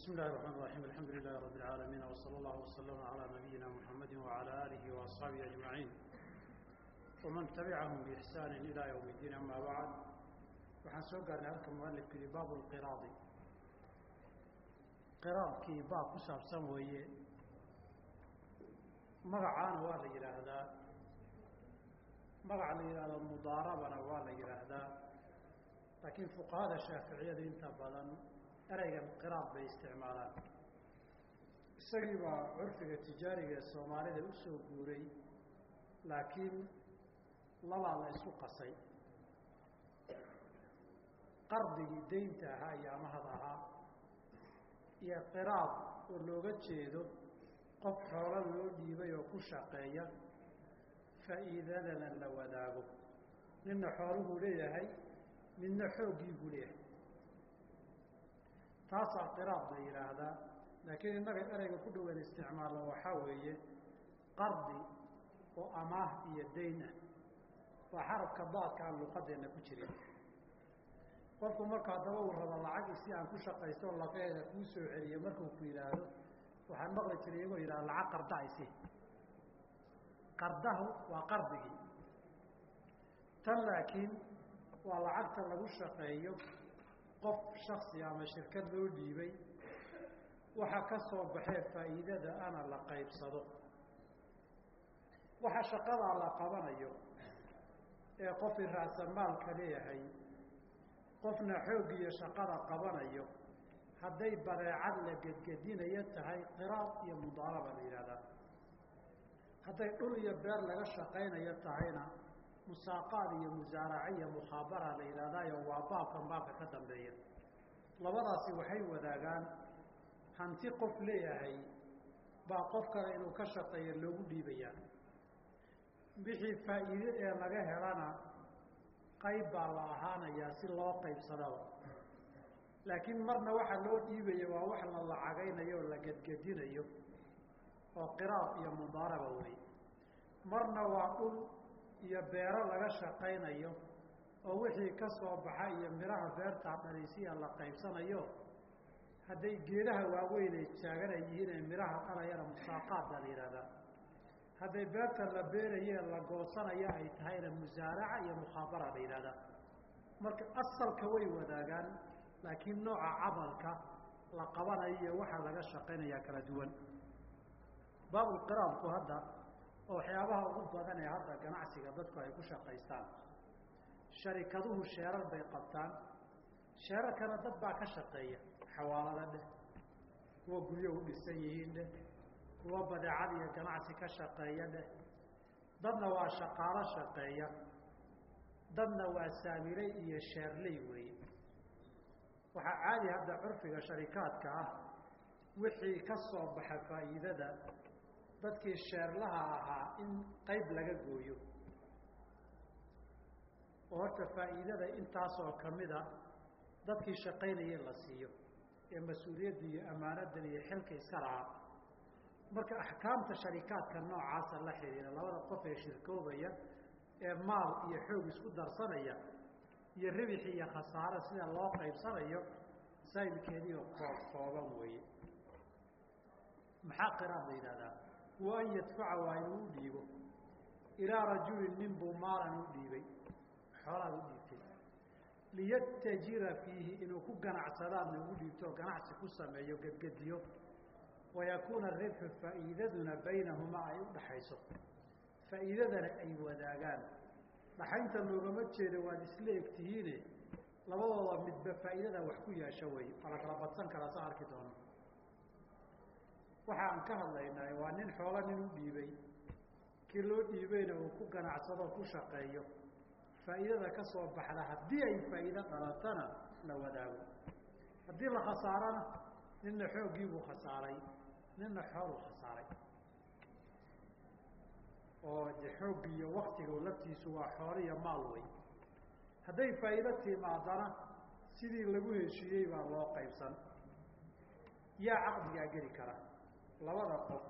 بسم الله الرحمن الرحيم الحمد لله رب العالمين وصلى الله وسلم على نبينا محمد وعلى آله وأصحابه أجمعين ومن تبعهم بإحسان إلى يوم الدين أما بعد waxaan soo gaarnay halka mualifku yihi baabu lqiraadi qiraadkii baab ku saabsan weeye magacaana waa la yidhaahdaa magaca la yidhahdo mudaarabana waa la yidhaahdaa laakiin fuqahada shaaficiyadu inta badan ereygan qiraad bay isticmaalaan. Isagii baa curfiga tijaariga ee soomaalida u soo guuray laakiin labaa la isku qasay. Qardigii daynta ahaa iyo amahad ahaa iyo qiraad oo looga jeedo qof xoolo loo dhiibay oo ku shaqeeya faa'iidadana la wadaago. Midna xooluhuu leeyahay midna xooggii buu leeyahay taasaa qiraad la yidhaahdaa laakiin innaga ereyga ku dhaweyn isticmaalno waxaa weeye qardi oo amaah iyo dayn ah. Waa xarabka daadka aan ku jirin. Qofku marka haddaba uu rabo lacag si aan ku shaqaysto laqeeda kuu soo celiyo markuu ku yidhaahdo waxaan maqli jiray iyagoo yidhahda lacag qarda isi qardahu waa qardigii. Tan laakiin waa lacagta lagu shaqeeyo qof shaksi ama shirkad loo dhiibay. Waxa ka soo baxee faa'iidada ana la qaybsado. Waxa shaqadaa la qabanayo ee qofii ra'samaalka leeyahay qofna xooggiiyo shaqada qabanayo hadday badeecad la gedgedinayo tahay qiraad iyo mudaaraba la yidhahdaa hadday dhul iyo beer laga shaqaynayo tahayna musaaqaad iyo musaaraca iyo mukhaabara la yidhahdaayo waa baabkan baabka ka dambeeya. Labadaasi waxay wadaagaan hanti qof leeyahay baa qof kale inuu ka shaqeeyo loogu dhiibayaa wixii faa'iide ee laga helana qayb baa la ahaanayaa si loo qaybsadaba laakiin marna waxa loo dhiibaya waa wax la lacagaynayo oo la gedgedinayo oo qiraad iyo mudaaraba wey marna waa dhul iyo beero laga shaqaynayo oo wixii ka soo baxa iyo midhaha beertaa dhalisiya la qaybsanayo hadday geedaha waaweynay taagan ay yihiin ee midhaha dhalayana musaaqaad baa la yidhahdaa hadday beerta la beerayee la goosanaya ay tahayna musaaraca iyo mukhaabara la yidhahdaa marka asalka way wadaagaan laakiin nooca camalka la qabanayo iyo waxa laga shaqaynayaa kala duwan. Baabulqiraadku hadda oo waxyaabaha ugu badan ee hadda ganacsiga dadku ay ku shaqaystaan sharikaduhu sheerar bay qabtaan. Sheerarkana dad baa ka shaqeeya xawaalada dheh kuwa guryo u dhisan yihiin dheh kuwa badeecad iyo ganacsi ka shaqeeya dheh. Dadna waa shaqaalo shaqeeya dadna waa saamiley iyo sheerley weeye waxaa caadi hadda curfiga sharikaadka ah wixii ka soo baxa faa'iidada dadkii sheerlaha ahaa in qayb laga gooyo. Oo horta faa'iidada intaasoo kamida dadkii shaqaynaya la siiyo ee mas'uuliyadda iyo ammaanadan iyo xilka iska lahaa. Marka axkaamta sharikaadka noocaasa la xidhiira labada qof ee shirkoobaya ee maal iyo xoog isku darsanaya iyo ribix iyo khasaare sida loo qaybsanayo masaa'ilkeediio koob kooban weeye. Maxaa qiraad la yidhahdaa wa an yadfaca waa inuu u dhiibo. Ilaa rajulin nin buu maalan u dhiibay. Xoolaad u dhiibtay. Liyatajira fiihi inuu ku ganacsadaadna ugu dhiibto oo ganacsi ku sameeyo gedgediyo. Wayakuuna ribxu faa'iidaduna baynahumaa ay u dhaxayso. Faa'iidadana ay wadaagaan. Dhaxaynta loogama jeedo waad isla egtihiine. Labadooda midba faa'iidada wax ku yeesho wey waa la kala badsan karaa saa arki doono waxa aan ka hadlaynaa waa nin xoola nin u dhiibay. Kii loo dhiibayna uu ku ganacsado ku shaqeeyo. Faa'iidada ka soo baxda haddii ay faa'iido dhalatana la wadaago. Haddii la khasaarana ninna xooggiibuu khasaaray. Ninna xooluu khasaaray. Oo de xooggi iyo waktiga laftiisu waa xoolo iyo maal wey hadday faa'iido timaadana sidii lagu heshiiyey baa loo qaybsan. Yaa caqdigaa geli kara labada qof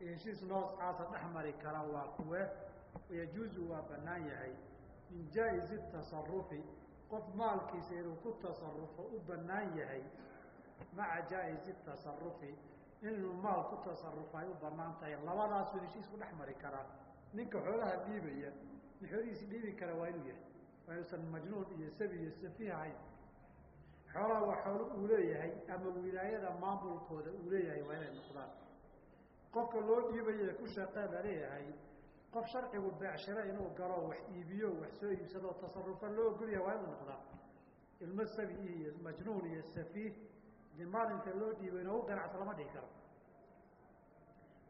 heshiis noocaasa dhex mari kara waa kuwe yajuuzu waa bannaan yahay. Min jaa-izi tasarufi qof maalkiisa inuu ku tasarufo u bannaan yahay maca jaa-izi tasarufi inuu maal ku tasarufo ay u bannaan tahay labadaasuu heshiisku dhex mari karaa ninka xoolaha dhiibaya nin xoolihiisi dhiibi kara waa inuu yahay. Waa inuusan majnuun iyo sabi iyo safiih ahayn xoolaha waa xoolo uu leeyahay ama wilaayada maamulkooda uu leeyahay waa inay noqdaan. Qofka loo dhiibaya ku shaqee la leeyahay qof sharcigu beecshiro inuu galo wax iibiyo wax soo iibsadoo tasarufo loo ogolyahay waa inuu noqdaa ilmo sabi iyo majnuun iyo safiih de maalinta loo dhiibay noogu ganacsa lama dhihi karo.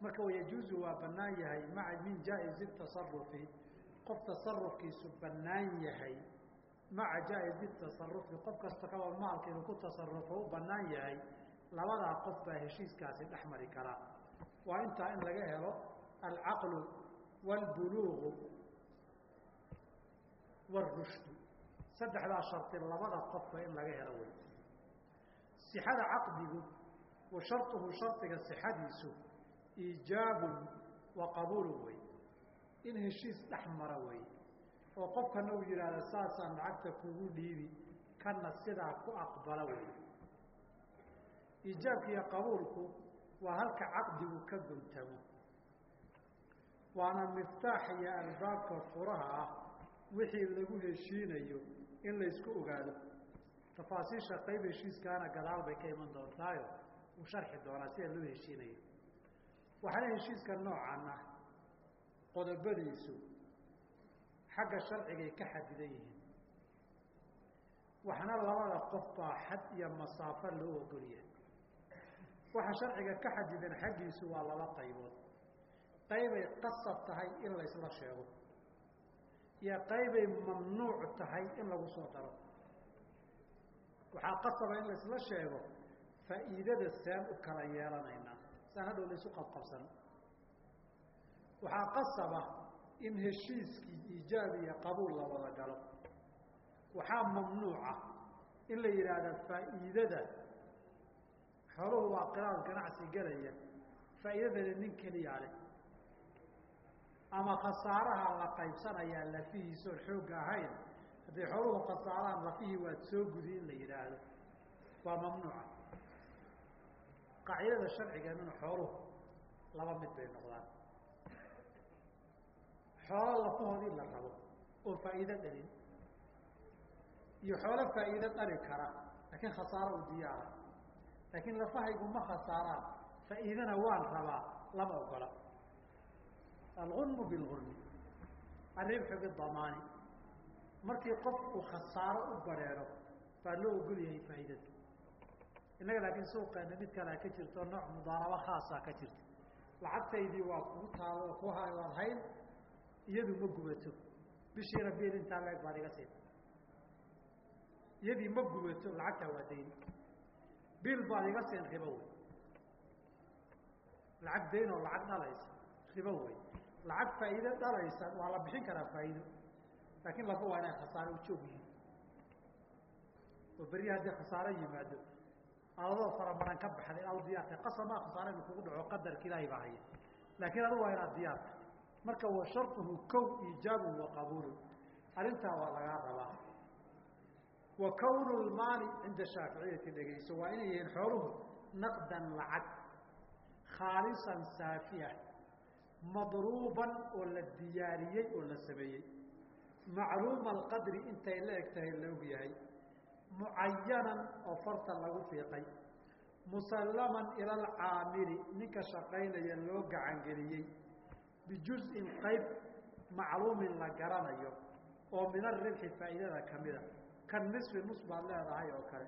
Marka wayajuuzu waa banaan yahay maa min jaa-izi tasarufi qof tasarufkiisu banaan yahay maca jaa-izi tasarufi qof kasta kaba maalka inuu ku tasarufo u banaan yahay labadaa qof baa heshiiskaasi dhex mari karaa waa intaa in laga helo alcaqlu wاlbuluugu wاrushdu saddexdaa sharti labada qofba in laga helo wey sixada caqdigu wa sharطuhu shardiga sixadiisu iijaabun wa qabuulu wey in heshiis dhex mara wey oo qofkana uu yidhaahdo saasaan lacagta kugu dhiibi kana sidaa ku aqbala wey iijaabka iyo qabuulku waa halka caqdigu ka guntamo waana miftaax iyo albaabka furaha ah wixii lagu heshiinayo in laysku ogaado. Tafaasiisha qayb heshiiskaana gadaal bay ka iman doontaayo uu sharxi doonaa sida loo heshiinayo. Waxaana heshiiska noocan ah qodobadiisu xagga sharcigay ka xadidan yihiin. Waxna labada qof baa xad iyo masaafo loo ogolyahay. Waxa sharciga ka xadidan xaggiisu waa laba qaybood. Qaybay qasab tahay in laysla sheego. Iyo qaybay mamnuuc tahay in lagu soo daro. Waxaa qasaba in laysla sheego faa'iidada seen u kala yeelanaynaa. Saan hadhow laysu qabqabsan. Waxaa qasaba in heshiiskii iijaab iyo qabuul la wada galo. Waxaa mamnuuca in la yidhaahda faa'iidada. Xooluhu waa qiraal ganacsi gelaya faa'iidadana nin keliyaa leh. Ama khasaaraha la qaybsanayaa lafihiisoon xoogga ahayn hadday xooluhu khasaaraan lafihii waad soo gudi in la yidhaahdo. Waa mamnuuca. Qaacidada sharcigeenuna xooluhu laba mid bay noqdaan xoolo lafahoodii la rabo oo faa'iido dhalin. Iyo xoolo faa'iido dhali kara laakiin khasaaro u diyaara laakiin lafahaygu ma khasaaraan faa'iidana waan rabaa lama ogola. Algunmu bilgurmi aribxu bidamaani markii qof uu khasaaro u bareero baa loo ogol yahay faa'iidada innaga laakiin suuqeena mid kalea ka jirto nooc mudaarabo khaasaa ka jirta lacagtaydii waa kugu taalo oo ku waad hayn iyadu ma gubato bishiina bil intaa leeg baad iga siin. Iyadii ma gubato lacagtaa waa dayn. Bil baad iga siin ribo wey lacag dayn oo lacag dhalaysa ribo wey lacag faa'iido dhalaysa waa la bixin karaa faa'iido. Laakiin laba waa inay khasaare u joog yihiin. Oo beri haddii khasaaro yimaado. Adadoo faramaran ka baxday ad diyaartay. Qasamaa khasaare inu kugu dhaco qadarka baa haya laakiin adu waa inaad diyaarta marka wa sharطuhu kow iijaabun wa qabuulun arrintaa waa lagaa rabaa. Wa kownu lmaali cinda shaaficiyati dhegeyso waa inay yihiin xooluhu naqdan lacag khaalisan saafiya madruuban oo la diyaariyey oo la sameeyey. Macluuma alqadri intay la eg tahay la og yahay. Mucayanan oo farta lagu fiiqay. Musallaman ila ninka shaqaynaya loo gacangeliyey bijuzin qayb macluumin la garanayo oo min aribxi faa'iidada kamida kan nisfi nus baad leedahay oo kale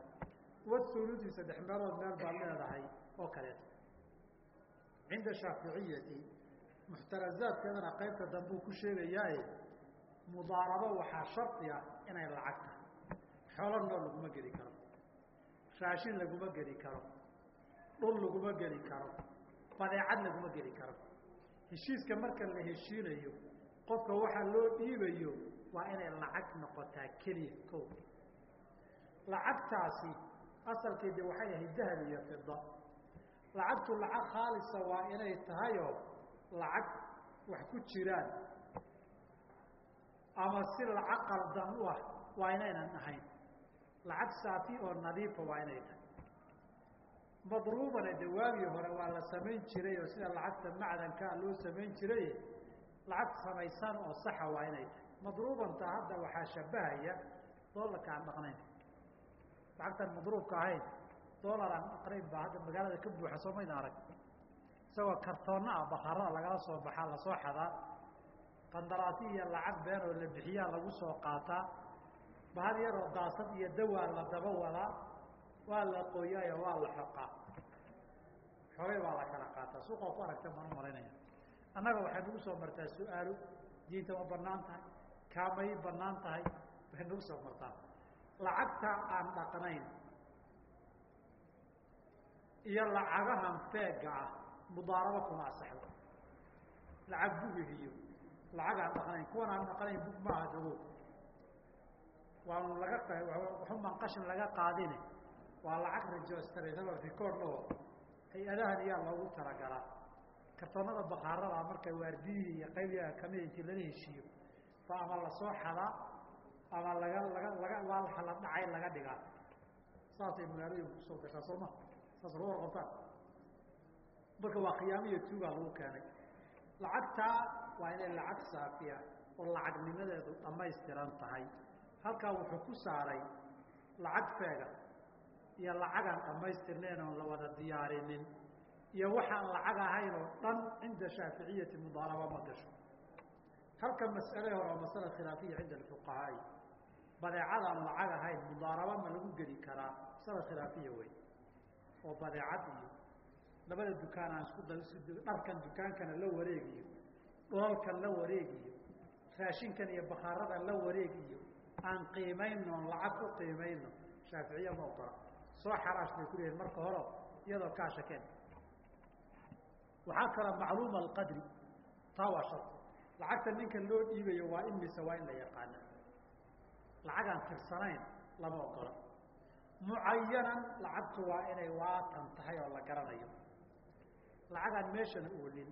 wathuluthi saddex meelood meel baad leedahay oo kaleeto cinda shaaficiyati muxtarazaadkeedana qaybta dambuu ku sheegayaaye mudaarabo waxaa shardi ah inay lacag tahay xoolo nool laguma geli karo raashin laguma geli karo dhul laguma geli karo badeecad laguma geli karo heshiiska marka la heshiinayo qofka waxaa loo dhiibayo waa inay lacag noqotaa keliya ko lacagtaasi asalkeedi waxay ahayd dahab iyo fida lacagtu lacag khaalisa waa inay tahayoo lacag wax ku jiraan. Ama si lacag qaldan u ah waa inaynan ahayn. Lacag saafi oo nadiifa waa inay tahay madruubana de waagii hore waa la samayn jiray oo sida lacagta macdankaa loo samayn jiray lacag samaysan oo saxa waa inay tahay. Madruubanta hadda waxaa shabahaya doolarka aan dhaqnayn lacagtaan madruubka ahayn doolar aan dhaqnayn baa hadda magaalada ka buuxa soo mayda arag. Isagoo kartoonna ah bakarada lagala soo baxaa la soo xadaa qandaraasi iyo lacag been oo la bixiyaa lagu soo qaataa bahal yaroo daasad iyo dawaa la daba wadaa waa la qoyaayo waa la xoqaa xoogay baa la kala qaataa suuqoo ku aragta maan u malaynaya annaga waxay nagu soo martaa su'aalo diinta ma bannaan tahay kaamay bannaan tahay waxay nagu soo martaa. Lacagta aan dhaqnayn iyo lacagahan feega ah mudaarabo kuma asaxdo lacag bugihiyo lacag aan dhaqnayn kuwan aan dhaqnayn bug maaha dago waanu laga waxumaan qashin laga qaadine waa lacag registrasaba record oo hay'adahan iyaa loogu talagalaa. Kartoonada bakaarada markay waardiyihii iyo qaybiga kamida intii lala heshiiyo ba ama la soo xadaa ama laga laga laga waa la dhacay laga dhigaa. Saasay magaalooyin ku soo gashaa soo ma? Saas lagu warqabtaan marka waa khiyaamiyo tuugaa lagu keenay. Lacagtaa waa inay lacag saafiya oo lacagnimadeedu dhamaystiran tahay. Halkaa wuxuu ku saaray lacag feega iyo lacagaan dhamaystirnayn oon la wada diyaarinin iyo waxaan lacag ahayn oo dhan cinda shaaficiyati mudaaraba ma gasho. Halka mas'ale hore oo masala khilaafiya cinda alfuqahaai badeecadaan lacag ahayn mudaaraba ma lagu geli karaa masala khilaafiya wey oo badeecad iyo labada dukaan aan isku da dukaankana la wareegiyo dholalkan la wareegiyo raashinkan iyo bakaaradan la wareegiyo aan qiimayno lacag ku qiimayno shaaficiya ma ogola soo xaraash bay ku leeyihiin marka hore iyadoo kaa shakeen waxaa kala macluuma alqadri taa waa shar lacagta ninka loo dhiibayo waa in waa in la yaqaana lacagaan tirsanayn lama ogola. Mucayanan lacagtu waa inay waatan tahay oo la garanayo. Lacagaan meeshana oolin.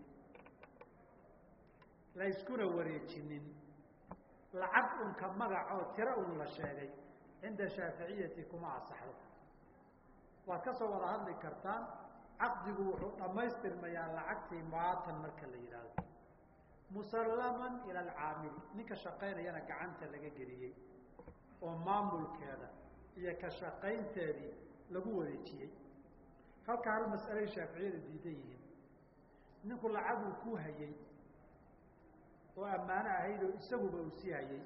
Layskuna wareejinin. Lacag unka magacoo tiro un la sheegay. Cinda shaaficiyati kuma asaxdo waad ka soo wada hadli kartaan caqdigu wuxuu dhammaystirmayaa lacagtii maatan marka la yidhaahdo. Musallaman ila alcaamili ninka shaqaynayana gacanta laga geliyey oo maamulkeeda iyo ka shaqaynteedii lagu wareejiyey. Halka hal mas'alay shaaficiyada diidan yihiin. Ninku lacaguu ku hayey oo ammaano ahayd oo isaguba uu sii hayey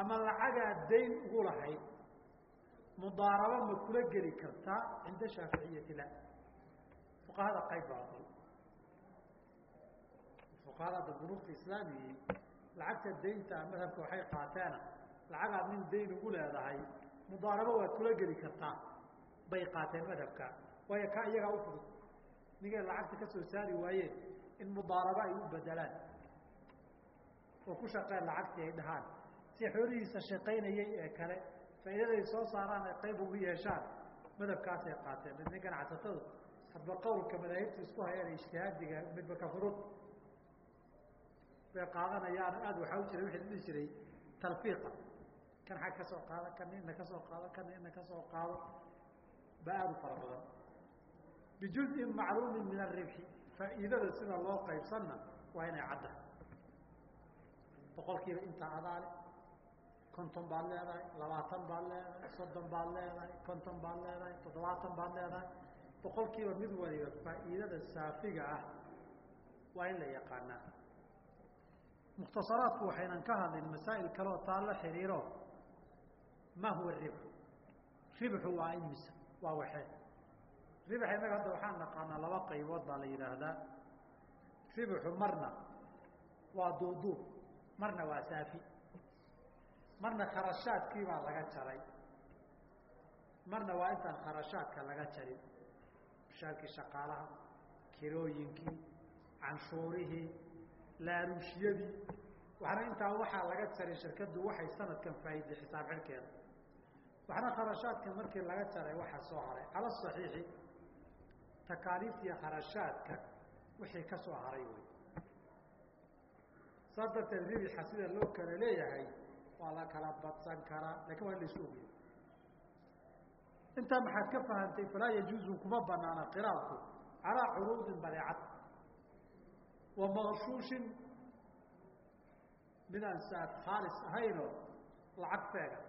ama lacagaa dayn ugu lahayd mudaarabo ma kula geli kartaa cinda shaaficiyati la. Fuqahada qayb baa ogol fuqahada hadda bunuugta islaamigii lacagta daynta madhabka waxay qaateena lacagaad nin dayn ugu leedahay mudaarabo waad kula geli kartaa bay qaateen madhabka. Waayo ka iyagaa u fudud. Ninkay lacagta ka soo saari waayeen in mudaarabo ay u bedelaan oo ku shaqeen lacagtii ay dhahaan. Si xoolihiisa shaqaynayay ee kale faa'iidaday soo saaraan ay qayb ugu yeeshaan madhabkaasay qaateen. Midna ganacsatadu hadba qowlka madaahibtu isku hayaan ijtihaadiga midba ka furud. Bay qaadanayaan aada waxaa u jira wixii dhihi jiray talfiiqa. Kan xag ka qaado kan ina ka qaado kan ina ka qaado ba aada u fara badan. Bijuzin macluumin min aribxi faa'iidada sida loo qaybsanna waa inay cadda. Boqol intaa adaale konton baad leedahay labaatan baad leedahay soddon baad leedahay konton baad leedahay toddobaatan baad leedahay boqol kiiba mid waliba faa'iidada saafiga ah waa in la yaqaanaa mukhtasaraadku waxaynan ka hadlin masaa'il kaleoo taa la xiriiro ma huwa ribxu ribxu waa imisa waa waxee ribx innaga hadda waxaan naqaanaa laba qaybood baa la yidhaahdaa ribxu marna waa duuduub marna waa saafi marna kharashaadkii baa laga jaray. Marna waa intaan kharashaadka laga jarin. Mushaarkii shaqaalaha kirooyinkii canshuurihii laaruushiyadii. Waxna intaa waxaa laga jaray shirkaddu waxay sanadkan faa'iiday xisaab xidhkeeda waxna kharashaadka markii laga jaray waxaa soo haray. Cala saxiixi takaaliifta iyo kharashaadka wixii ka soo haray wey saas darteed ribixa sida loo kala leeyahay waa la kala badsan karaa laakiin waa in la isu ogiyo intaa maxaad ka fahantay falaa yajuuzu kuma banaana qiraadku calaa curuudin badeecad wa maqshuushin mid aan saad khaalis ahaynoo lacag feega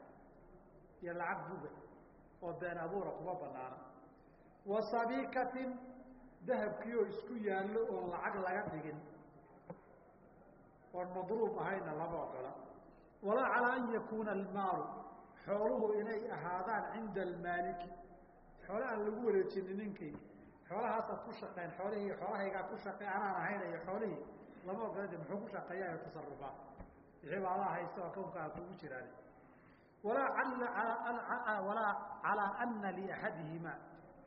iyo lacag buga oo been abuura kuma banaana. Wa sabiikatin dahabkii oo isku yaallo oon lacag laga dhigin. Oon madruub ahayna lama ogola walaa calaa an yakuuna almaalu xooluhu inay ahaadaan cinda almaaliki. Xoole aan lagu wareejinin ninkii xoolahaasaad ku shaqeen xoolihii xoolahaygaa ku shaqey anaan ahaynayo xoolihii lama ogola de muxuu ku shaqeeyaa o tasarufaa. Wixii ba adaa haysta oo kawnkaa kugu jiraan walaa walaa calaa ana liaxadihima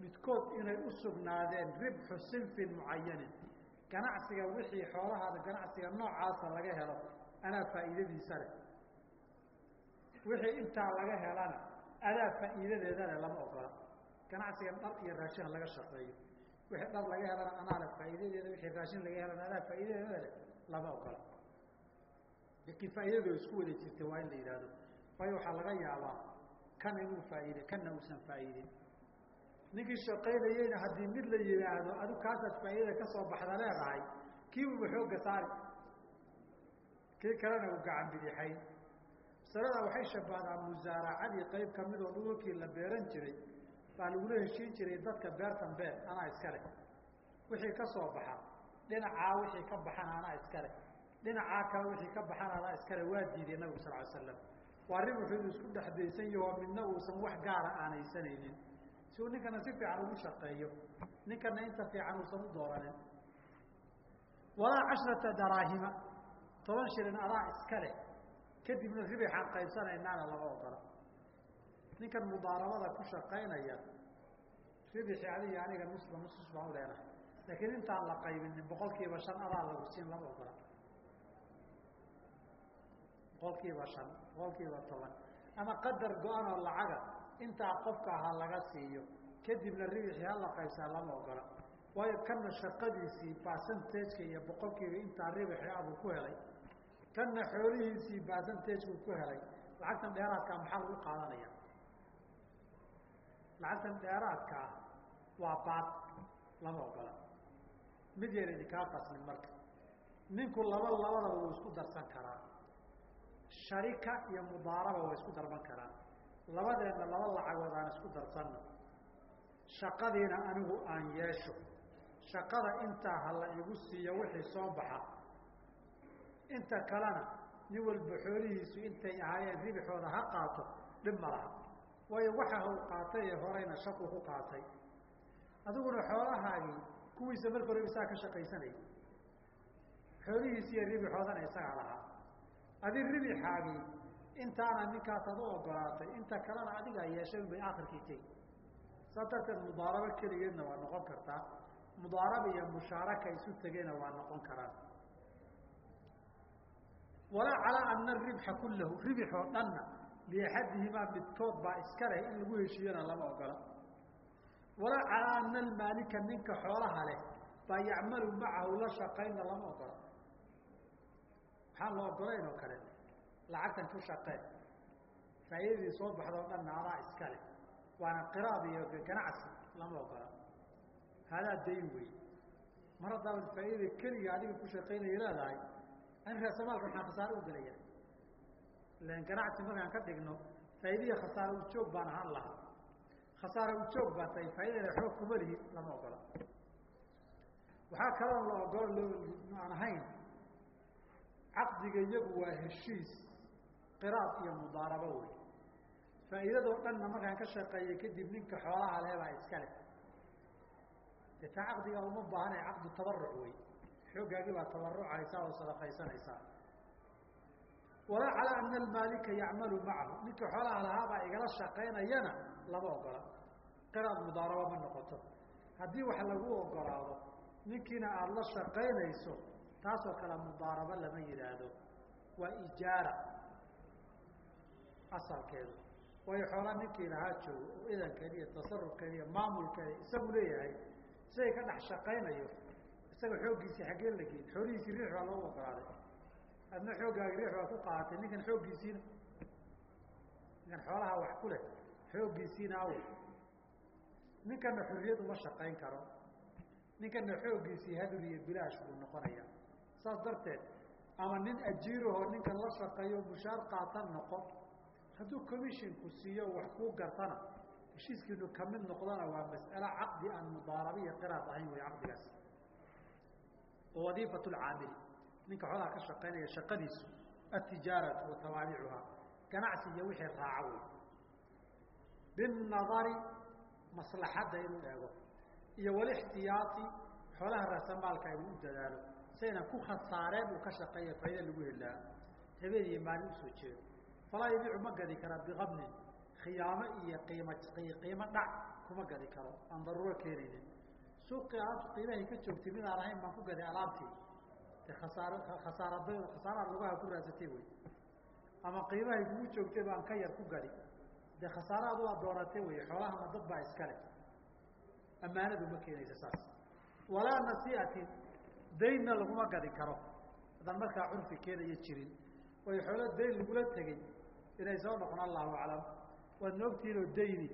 midkood inay u sugnaadeen ribxu sinfin mucayanin. Ganacsiga wixii xoolahaada ganacsiga noocaasa laga helo anaa faa'iidadiisa leh wixii intaa laga helana adaa faa'iidadeeda leh lama ogola. Ganacsigan dhar iyo raashin laga shaqeeyo. Wixii dhar laga helana anaa leh faa'iidadeeda wixii raashin laga helana adaa faa'iidadeeda lama ogola. Lakin faa'iidadoo isku wada jirta waa in la yidhaahdo. Waayo waxaa laga yaabaa kan inuu faa'iide kanna uusan faa'iidin. Ninkii shaqaynayeyna haddii mid la yihaahdo adu kaasaad faa'iidada ka baxda leedahay kii uba xoogga saari kii kalena uu gacan bidixay masalada waxay shabahdaa musaaracadii qayb ka mid oo dhulkii la beeran jiray baa lagula heshiin jiray dadka beertan beer anaa iska leh. Wixii ka soo baxa dhinacaa wixii ka baxana anaa iska leh. Dhinacaa kale wixii ka baxana anaa iskale waa diiday nabigu sal ly slam waa arrin wuxuu isku dhexdaysan yaho midna uusan wax gaara aanaysanaynin si uu ninkana si fiican ugu shaqeeyo ninkana inta fiican uusan u dooranin. Walaa cashrata daraahima toban shilin adaa iska leh kadibna ribixaan qaybsanaynaana lama ogola ninkan mudaarabada ku shaqaynaya ribixi adiga aniga nusba nusus baan u leenahay laakiin intaan la qaybinin boqol kiiba shan adaa lagu siin lama ogola boqol kiiba shan boqol kiiba toban. Ama qadar go-an oo lacaga intaa qofka ahaa laga siiyo kadibna ribixii hala qaybsaa lama ogola waayo kana shaqadiisii basantajka iyo boqolkiiba intaa ribixi abuu ku helay kana xoolihiisii basantajku ku helay. Lacagtan dheeraadkaa maxaa lagu qaadanaya? Lacagtan dheeraadkaa waa baad lama ogola mid yar idinkaa qasmin marka. Ninku laba labadaba wuu isku darsan karaa. Sharika iyo mudaaraba waa isku darban karaan. Labadeenna laba lacagood aan isku darsanno shaqadiina anigu aan yeesho. Shaqada intaa ha la igu siiyo wixii soo baxa inta kalena nin walba xoolihiisu intay ahaayeen ribixooda ha qaato dhib ma laha. Waayo waxa uu qaatay ee horeyna shaqu ku qaatay. Adiguna xoolahaagii kuwiisa marka hore isaa ka shaqaysanayay. Xoolihiisi iyo ribixoodana isagaa lahaa. Adi ribixaagii intaana ninkaasad u ogolaatay inta kalena adigaa yeeshay bay akhirkii tegi saas darteed mudaarabo keligeedna waa noqon kartaa. Mudaaraba iyo mushaaraka isu tegeyna waa noqon karaan walaa calaa ana ribxa kullahu ribix oo dhanna liaxadihimaa midkood baa iska leh in lagu heshiiyana lama ogola. Walaa calaa ana almaalika ninka xoolaha leh baa yacmalu macahu la shaqayna lama ogola. Waxaan la ogolayn oo kale lacagtan ku shaqee faa'iidadii soo baxda o dhanna adaa iska leh waana qiraad iyo ganacsi lama ogola. Haadaa dayn wey mar haddaaba faa'iidada keliga adiga ku shaqaynaya leedahay an raasamaalka maxaa khasaare u gelaya ilan ganacsi markaan ka dhigno faa'iidaiya khasaare ujoog baan ahaan lahaa khasaare ujoog baa tahay faa'idadeeda xoog kuma lihi lama ogola waxaa kaloo la ogola loo aan ahayn caqdiga iyagu waa heshiis qiraad iyo mudaarabo wey faa'iidadoo dhanna markaan ka shaqeeyey kadib ninka xoolaha leh baa iska leh de taa caqdiga uma baahana caqdu tabaruc wey xooggaagii baa tabarucaysaa oo sadaqaysanaysaa walaa calaa ana almaalika yacmalu macahu. Ninka xoolaha lahaabaa igala shaqaynayana lama ogola. Qiraad mudaarabo ma noqoto. Haddii wax lagu ogolaado ninkiina aada la shaqaynayso taasoo kale mudaarabo lama yihaahdo waa ijaara asalkeedu. Waayo xoolaa ninkii lahaa joogo oo idankeeda iyo tasarufkeeda iyo maamulkeeda isagu leeyahay. Siday ka dhex shaqaynayo isaga xooggiisii xaggee la geeyey xoolihiisii riix baa loogu ogolaaday adna xooggaagi riix baa ku qaadatay ninkan xooggiisiina ninkan xoolaha wax ku leh xooggiisiina aw ninkana xurriyad uma shaqayn karo. Ninkana xooggiisii hadur iyo bilaash buu noqonaya saas darteed ama nin ajiirahoo ninkan la shaqeeyo mushaar qaatan noqon hadduu commisshinku siiyo wax kuu gartana heshiiskiinu ka mid noqdana waa mas'alo caqdi aan mudaaraba iyo qiraad ahayn wey caqdigaas wa wadiifatu lcaamili ninka xoolaha ka shaqaynaya shaqadiisu atijaaratu wa tawaabicuhaa ganacsi iyo wixii raaco wey binadari maslaxadda inuu eego iyo walixtiyaati xoolaha raasamaalka inuu u dadaalo. Saynan ku khasaareen uu ka shaqeeya faaida lagu helaa. Habeen iyo maalin u soo jeedo. Falaa yabiicu ma gadi karaa biqabnin khiyaamo iyo qiima qiimo dhac kuma gadi karo. Aan daruuro keenaynin suuqii alaabta qiimahay ka joogtay midaan ahayn baan ku gaday alaabtii. De khasaar khasaarad khasaaraad lugaha ku raadsatay wey. Ama qiimahay kugu joogtay baan ka yar ku gadi de khasaaraad waa doonatay wey xoolahana dad baa iskale ammaanadu ma keenaysa saas. Walaa nasiatin daynna laguma gadi karo. Haddaan markaa curfi keenaya jirin way xoolo dayn lagula tegey inay soo noqon allahu aclam. Waadna ogtihiinoo dayni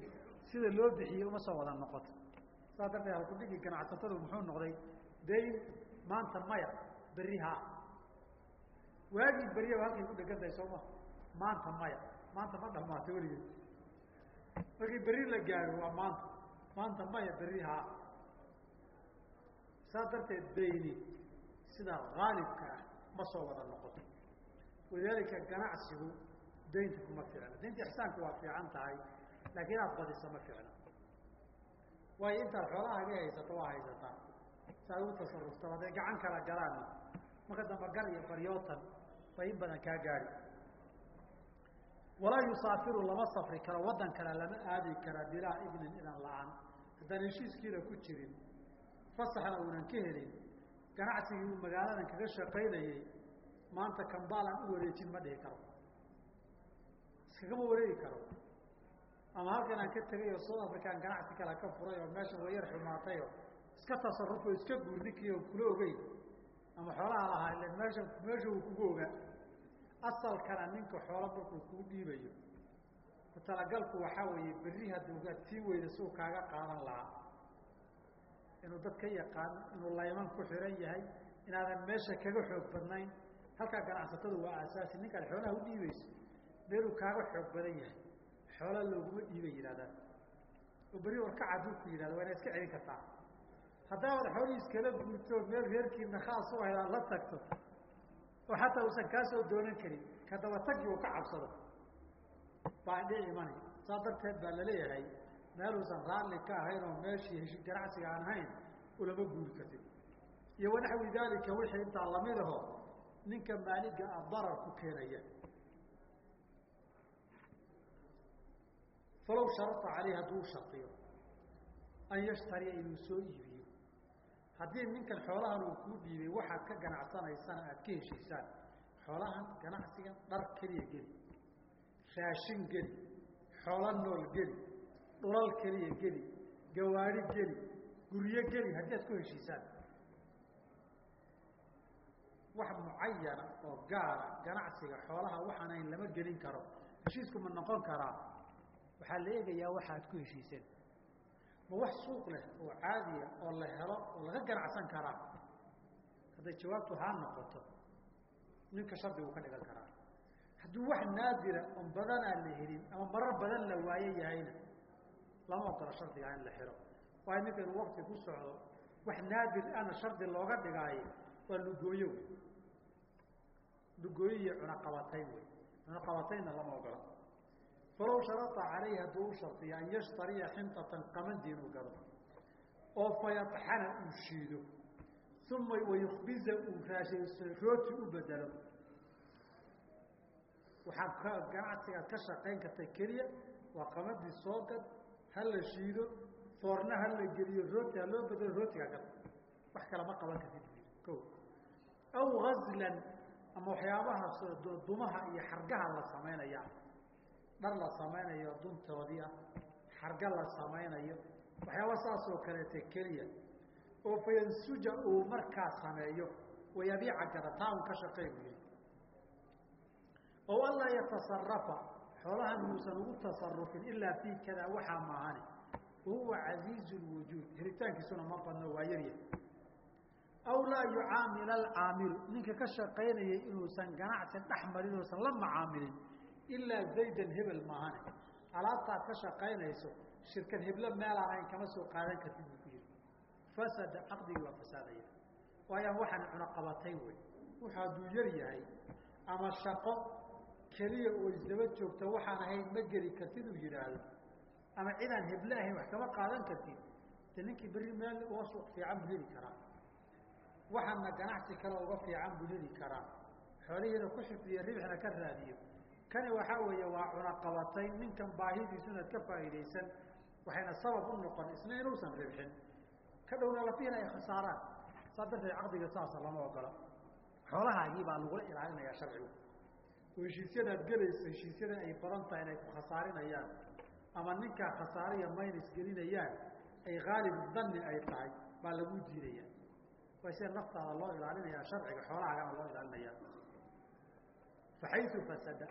sida loo bixiyey uma soo wada noqoto saas darteed halkudhigi ganacsatadu muxuu noqday? Dayn maanta maya berri haa waagii beriya halkay ku dhegantahay sooma maanta maya. Maanta ma dhamaata weligeed markii berri la gaaro waa maanta. Maanta maya berri haa saas darteed dayni sida haalibka ah ma soo wada noqoto. Walidaalika ganacsigu daynta kuma ficna daynta ixsaanku waa fiican tahay laakiin inaad badisa ma ficna waayo intaad xoolahagi haysato waa haysataa si aad ugu tasarufta hadday gacan kala galaanna marka damba gar iyo baryootan bay in badan kaa gaadi walaa yusaafiru lama safri karo waddan kale lama aadi kara bilaa idnin idan la'aan haddaan heshiiskiina ku jirin fasaxna uunan ka helin ganacsigii uu magaaladan kaga shaqaynayey maanta kambaalan u wareejin ma dhihi karo iskagama wareegi karo ama halkan aan ka tegay oo south african ganacsi kale ka furay oo meeshan wayar xumaatay oo iska tasarufo iska guur ninkii oo kula ogey ama xoolaha lahaa ilan meesha meesha uu kugu ogaa. Asalkana ninka xoolo markuu kuu dhiibayo ku waxaa weeye berri hadduu tii weyda si uu kaaga qaadan lahaa. Inuu dad ka yaqaano inuu layman ku xiran yahay inaadan meesha kaga xoog badnayn. Halkaa ganacsatadu waa asaasi ninkaad xoolaha u dhiibayso meeluu kaaga xoog badan yahay xoola looguma dhiibay yidhahdaan. Oo berri warkac hadduu ku yidhahdo waa inaad iska celin kartaa. Haddaabad xoolihii iskala guurto meel reerkiina khaas u hayd aad la tagto oo xataa uusan kaa soo doonan karin ka daba tagii uu ka cabsado. Baa indhi imani. Saas darteed baa la leeyahay meeluusan raalli ka ahayn oo meeshii heshi ganacsiga aan ahayn ulama guuri kartid. Iyo wanaxwi daalika wixii intaa la mid aho ninka maaliga ah darar ku keenaya falow sharata caleyh hadduu shardiyo an yashtariya inuu soo iibiyo. Haddii ninkan xoolahan uu kuu dhiibay waxaad ka ganacsanaysana aad ka heshiisaan. Xoolahan ganacsigan dhar keliya geli raashin geli xoolo nool geli dhulal keliya geli gawaari geli guryo geli haddii aad ku heshiisaan. Wax mucayana oo gaara ganacsiga xoolaha waxaan ayn lama gelin karo. Heshiisku ma noqon karaa waxaa la eegayaa waxaad ku heshiiseen. Ma wax suuq leh oo caadiya oo la helo oo laga ganacsan karaa? Hadday jawaabtu haa noqoto ninka shardi uu ka dhigan karaa. Hadduu wax naadira oon badanaa la helin ama marar badan la waayo yahayna lama ogola shardigaa in la xiro waayo ninka inuu ku socdo wax naadir ana shardi looga dhigaayo waa lugooyo wey lugooyo iyo cunaqabatayn wey cunaqabataynna lama ogola falow sharata calayhi hadduu u shardiya an yashtariya xintatan qamandi inuu gado oo fayaxana uu shiido uma wayukbiza uu raashin rooti u bedelo waxaad ganacsigaad ka shaqayn karta keliya waa qamadii soo gad ha la shiido foorna ha la geliyo rooti ha loo bedelo rootiga gad wax kale ma qaban kartid aw gazlan ama waxyaabaha dumaha iyo xargaha la samaynaya dhar la samaynayo duntoodii ah xarga la samaynayo waxyaaba saasoo kaleete keliya. Oo fayansuja uu markaa sameeyo wayabiica gada taa un ka shaqey bu yihi oo anlaa yatasarafa xoolahan muusan ugu tasarufin ilaa fii kada waxaa maahani. Wahuwa casiizu lwujuud helitaankiisuna ma badno waa yaryahay aw laa yucaamila alcaamilu ninka ka shaqaynayay inuusan ganacsi dhex marin uusan la macaamilin ilaa zaydan hebel maahane alaabtaad ka shaqaynayso shirkad heblo meelaan ayn kama soo qaadan kartid buu ku yihi fasada caqdigii waa fasaadaya waayo waxaan cunaqabatay wey wuxuu hadduu yar yahay ama shaqo keliya oo isdaba joogta waxaan ahayn ma geli kartid uu yidhaahdo ama cidaan heble ahayn wax kama qaadan kartid de ninkii berri meel uga fiican buu heli karaa waxaana ganacsi kale uga fiican buu heli karaa xoolihiina ku xifdiyo ribxna ka raadiyo kani waxaa weeye waa cunaqabatay ninkan baahidiisu inaad ka faa'iidaysan waxayna sabab u noqon isna inuusan ribxin ka dhowna lafihina ay khasaaraan saa darteed caqdiga saasa lama ogola xoolahaagii baa lagula ilaalinayaa sharcigu. Oo heshiisyadaad gelayso heshiisyada ay badan tahay inay ku khasaarinayaan ama ninkaa khasaariya maynis gelinayaan ay haalibu danni ay tahay baa lagu diidaya way sida naftaada loo ilaalinaya sharciga xoolahaagana loo ilaalinaya faxayu fasada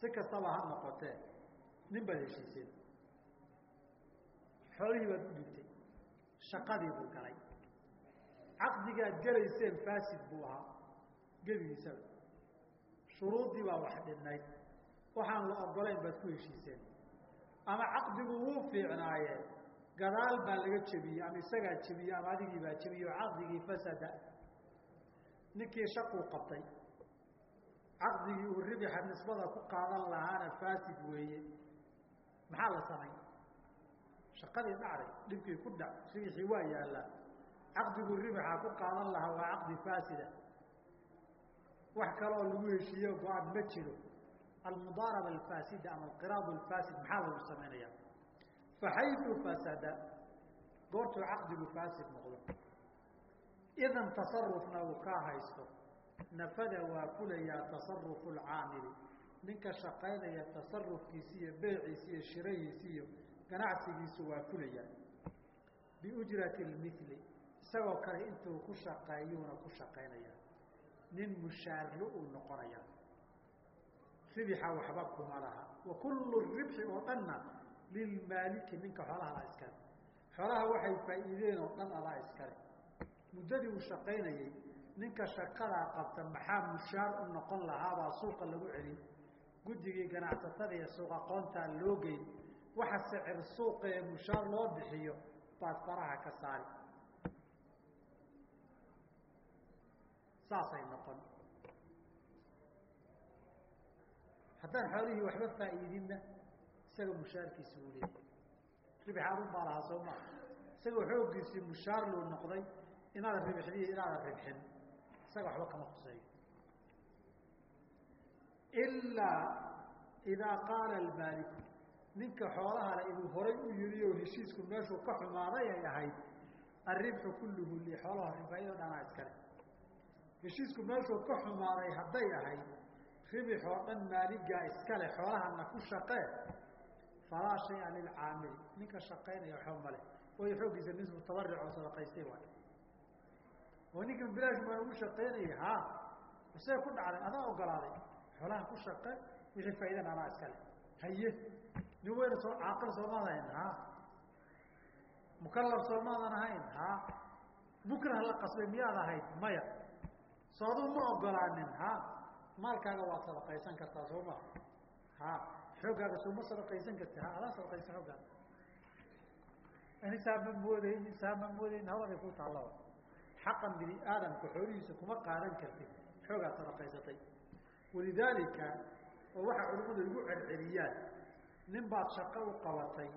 si kastaba ha noqotee nin baad heshiiseen. Xoolihii baad u dhigtay shaqadii buu galay. Caqdigaad gelayseen faasid buu ahaa. Gebigiisaba shuruuddii baa wax dhinayd waxaan la ogolayn baad ku heshiiseen. Ama caqdigu wuu fiicnaayee gadaal baa laga jebiyey ama isagaa jebiyey ama adigii baa jebiyey oo caqdigii fasada ninkii shaquu qabtay caqdigii uu ribixa nisbada ku qaadan lahaana faasid weeye. Maxaa la samay shaqadii dhacday dhibkii ku dhac ribixii waa yaallaa. Caqdigu ribixa ku qaadan lahaa waa caqdi faasida. Wax kaleoo lagu heshiiye go'aan ma jiro. Almudaaraba alfaasida ama alqiraad alfaasid maxaa lagu samaynaya faxayu fasada goortuu caqdigu faasid noqdo. Idan tasarufna uu kaa haysto nafada waa fulayaa tasarufu lcaamili ninka shaqaynaya tasarufkiisi iyo beeciisi iyo shirahiisi iyo ganacsigiisu waa fulayaa biujrati lmili isagoo kale intuu ku shaqeeyuuna ku shaqaynaya nin mushaarlo uu noqonaya. Ribixa waxba kuma laha. Wa kullu ribxi oo dhanna lilmaaliki ninka xoolaha la iskale xoolaha waxay faa'iideen oo dhan adaa iskale muddadii uu shaqaynayey ninka shaqadaa qabta maxaa mushaar u noqon lahaabaa suuqa lagu celin. Guddigii ganacsatada iyo suuq aqoontaa loo geyn waxa sicir suuqa ee mushaar loo bixiyo baad faraha ka saari. Saasay noqon. Haddaan xoolihii waxba faa'iidinna isaga mushaarkiisi uu leeyahy ribxaadun baa lahaa soo maa isagoo xooggiisii mushaar loo noqday inaadan ribxdiyo inaadan ribxin isaga waxba kama kuseeyo ilaa idaa qaala almaaliku ninka xoolahale inuu horay u yiri oo heshiisku meeshuu ka xumaaday ay ahayd aribxu kulluhu li xoolaha rifaayado dhanaa iskale. Heshiisku meeshuu ka xumaaday hadday ahayd ribix oo dhan maaligaa iskale xoolahana ku shaqee? Falaa shaya lilcaamili ninka shaqaynaya waxba male way xooggiisa nisbu tabaric sadaqaystay waay oo ninkan bilaash maa ugu shaqaynaya ha see ku dhacday adaa ogolaaday xoolaha ku shaqe wixii faa'iidana anaa iskale haye nin weyna soo caaqil soomaadan ahayn ha mukalaf soomaadan ahayn ha bukrah la qasbay miyaad ahayd maya. Soo aduu ma ogolaanin ha maalkaaga waad sadaqaysan kartaa soo maa ha xooggaaga sooma sadaqaysan karti ha adaa sadaqaysa xooggaaga inisaa ma moodayn isaa ma moodayn hawladay ku taalla xaqan bini aadamka xoolihiisa kuma qaadan kartid. Xoogaad sadaqaysatay walidaalika oo waxaa culimmadu igu celceliyaan nin baad shaqo u qabatay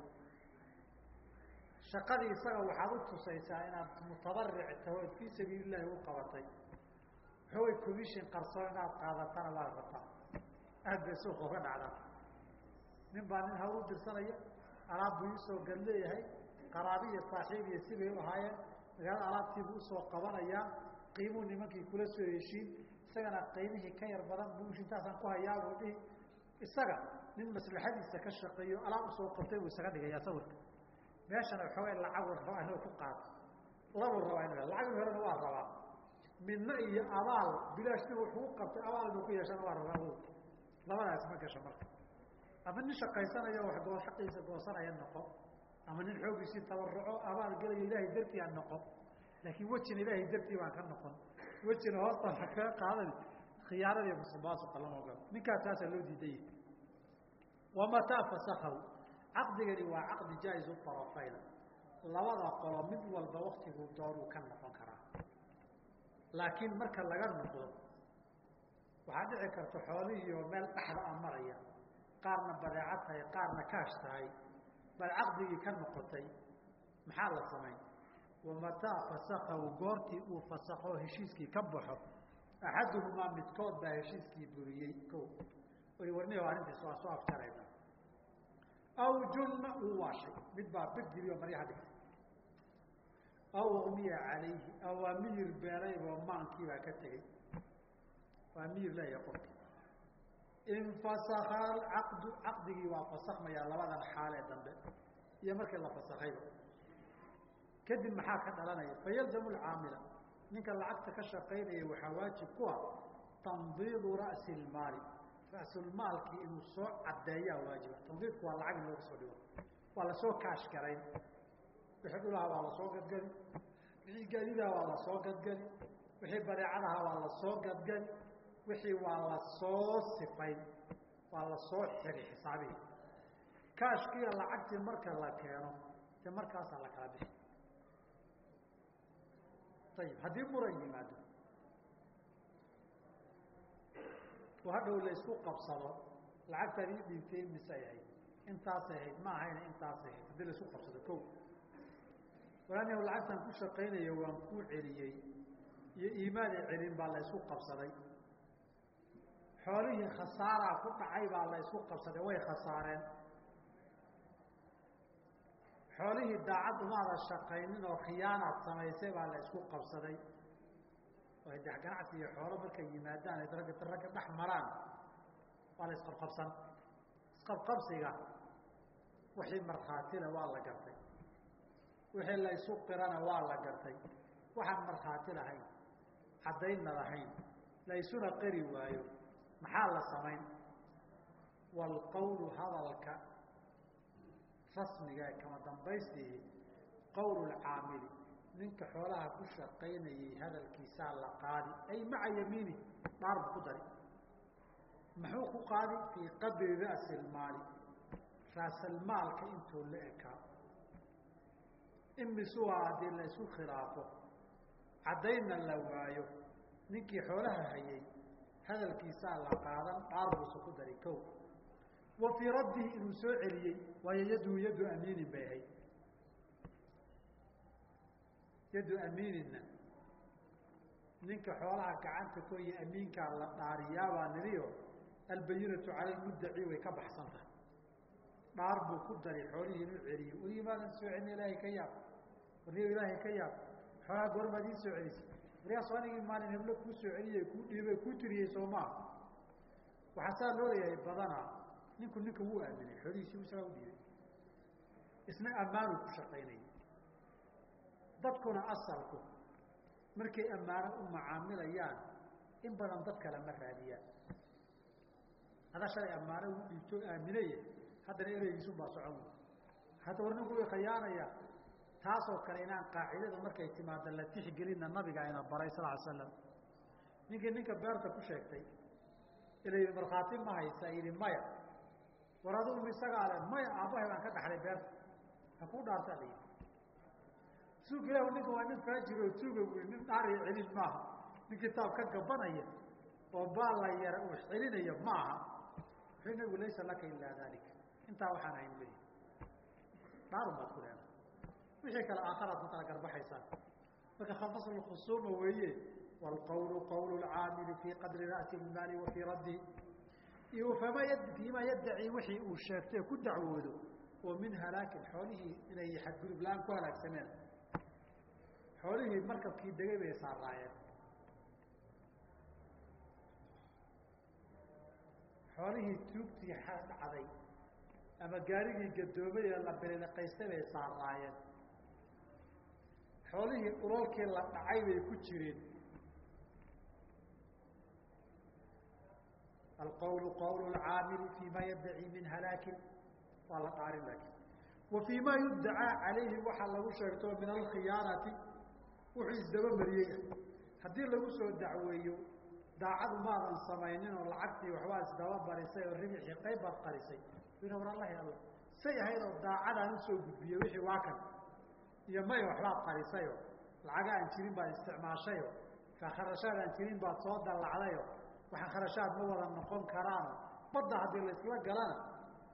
shaqadii isaga waxaad u tusaysaa inaad mutabaric tahood fii sabiili llahi u qabatay. Xoogay commission qarsoon inaad qaadatana waad rabtaa aad bay suuqa uga dhacdaa. Nin baa nin hawl u dirsanaya alaab buu gad leeyahay qaraabiya saaxiib iyo sibay u ahaayeen magaalada alaabtiibuu u soo qabanayaa qiimuu nimankii kula soo heshiin isagana qiimihii ka yar badan bu intaasaan ku hayaabuu dhihi isaga nin maslaxadiisa ka shaqeeyo alaab u soo qabtay buu isaga dhigayaa sawirka. Meeshana xoogay lacag rabaa inuu ku qaato labuu rabaa inu lacag horena waa rabaa. Midna iyo abaal bilaashna wuxuu u qabtay abaal inuu ku yeeshana waa rabaa labadaas ma gasho marka. Ama nin shaqaysanayo wax goo xaqiisa goosanaya noqo ama nin xoogiisii tabaruco abaal gelayo ilaahay dartii aan noqon. Laakiin wejina ilaahay dartii baan ka noqon. Wejina hoostaan ha kaga qaadan khiyaaradiiyo musuqmaasuqa lama ogolo ninkaas taasaa loo diidan yahay wamataa fasakahu caqdigani waa caqdi jaa-izu tarafayna. Labada qolo mid walba waktiguu doonuu ka noqon karaa. Laakiin marka laga noqdo waxaa dhici karta xoolihiioo meel dhexda a maraya. Qaarna badeecad tahay qaarna kaash tahay bal caqdigii ka noqotay maxaa la samayn wamataa fasakahu goortii uu fasakoo heshiiskii ka baxo axaduhumaa midkood baa heshiiskii buriyey ko warnihi arrintiis waa soo afjarayna. Aw junna uu waashay. Mid baa birgiliyo maryaha dhigtay aw umiya calayhi aw waa miyir beelayboo maankii baa ka tegey. Waa miyir leeyahay qofki infasaka alcaqdu caqdigii waa fasakmayaa labadan xaalee dambe iyo markii la fasakayba kadib maxaa ka dhalanaya fayalzamu lcaamila ninka lacagta ka shaqaynaya waxaa waajib ku ah tandiidu ra'si lmaali rasulmaalkii inuu soo caddeeyaa waajiba tandiidku waa lacag in looga soo dhigo waa la soo kaash garayn wixii dhulaha waa la soo gadgadi wixii gaadidaha waa la soo gadgadi wixii badeecadaha waa la soo gadgadi wixii waa la soo sifayn waa la soo xiri xisaabihii kaashkiiyo lacagtii marka la keeno de markaasaa la kala bixi. Ayib haddii muran yimaado. Oo hadhow la isku qabsado lacagtaad ii dhiibtay misay ahayd. Intaasay ahayd ma ahayna intaasay ahayd haddii la isku qabsado ko walaani lacagtan ku shaqaynayo waan kuu celiyey iyo iimaanay celin baa la isku qabsaday xoolihii khasaaraa ku dhacay baa la isku qabsaday way khasaareen. Xoolihii daacad umaada shaqaynin oo khiyaanaad samaysay baa la isku qabsaday. Oo dex ganacsi iyo xoolo markay yimaadaan ay ragga dhex maraan waa la isqabqabsan. Isqabqabsiga wixii markhaatila waa la gartay. Wixii la isu qirana waa la gartay. Waxaan markhaati lahayn caddaynna lahayn la isuna qiri waayo maxaa la samayn waalqawlu hadalka. Rasmiga ee kama dambaystihi qawlu lcaamili ninka xoolaha ku shaqaynayay hadalkiisaa la qaadi. Ay maca yamiini dhaar bu ku dari. Muxuu ku qaadi? Fii qadri ra'si lmaali raasalmaalka intuu la ekaa. Imisuwa haddii la khilaafo. Caddaynna la waayo. Ninkii xoolaha hayay hadalkiisaa la qaadan dhaar buusa ku dari kow. Wa fii raddihi inuu soo celiyey waayo yaduu yaddu amiinin bay ahayd. Yaddu amiininna ninka xoolaha gacanta koyi amiinkaa la dhaariyaabaa niriyo albayinatu cala lmuddaci way ka baxsan tahay dhaar buu ku dari xoolihii inuu celiyo warimaadan soo celin ilaahay ka yaab. Warniyo ilaahay ka yaab. Xoolaha goormaad ii soo celisay waryaas anigii maalin heblo kuu soo celiyey kuu dhiibay kuu tiriyey soo waxaa saa loo leeyahay badanaa ninku ninka wuu aaminay xoolihiisii isagaa u dhiibay isna ammaanu ku shaqaynayay dadkuna asalku markay ammaano u macaamilayaan in badan dad kale ma raadiyaan hadaa shalay ammaano ugu dhiibto aaminaya haddana ereygiisun baa socon hadda war ninku way khayaanaya taasoo kale inaan qaacidada markay timaado la tixgelinna nabiga ayna baray sal slam ninkii ninka beerta ku sheegtay ila yidhi markhaati ma haysa yidhi maya. War adugu isagaa le maya aabbahay baan ka dhaxlay beerta. Ha kuu dhaartaa la yidhi. Suug ilah ninka waa nin faajir oo tuuga wy nin dhaariyo celin maaha. Nin kitaab ka gabanaya oo baal la yara uu celinaya maaha. Wuxuu nabigu laysa laka ilaa dalika intaa waxaan hayn leeyi dhaarun baad ku leedahay wixii kale aakharaad ku kala garbaxaysaan marka khafasl khusuuma weeye wاlqawlu qawl اcaamili fii qadri ra'si اmaali wa fii raddihi iyo fama fiima yaddaci wixii uu sheegtay ku dacwoodo oo min halaakin xoolihii inay xadgudub la-aan ku halaagsameen xoolihii markabkii degay bay saaraayeen xoolihii tuugtii dhacday ama gaarigii gadoomay ee la biliqaystay bay saaraayeen xoolihii dhulalkii la dhacay bay ku jireen. alqawlu qawl اcaamili fii ma yaddaci min halaakin waa la dhaarin laakiin. wa fii ma yudacaa calayhi waxaa lagu sheegto min alkhiyaanati wuxuu isdaba mariyey. Haddii lagu soo dacweeyo daacadu maadan samaynin oo lacagtii waxbaa isdaba barisay oo ribixii qayb baad qarisay. War allahi alla say ahayd oo daacadaan u soo gudbiye wixii waa kan iyo maya waxbaad qarisayo. Lacaga jirin baad isticmaashayo. Kharashaad aan jirin baad soo dallacdayo. Waxa kharashaad ma wada noqon karaano badda haddii la galana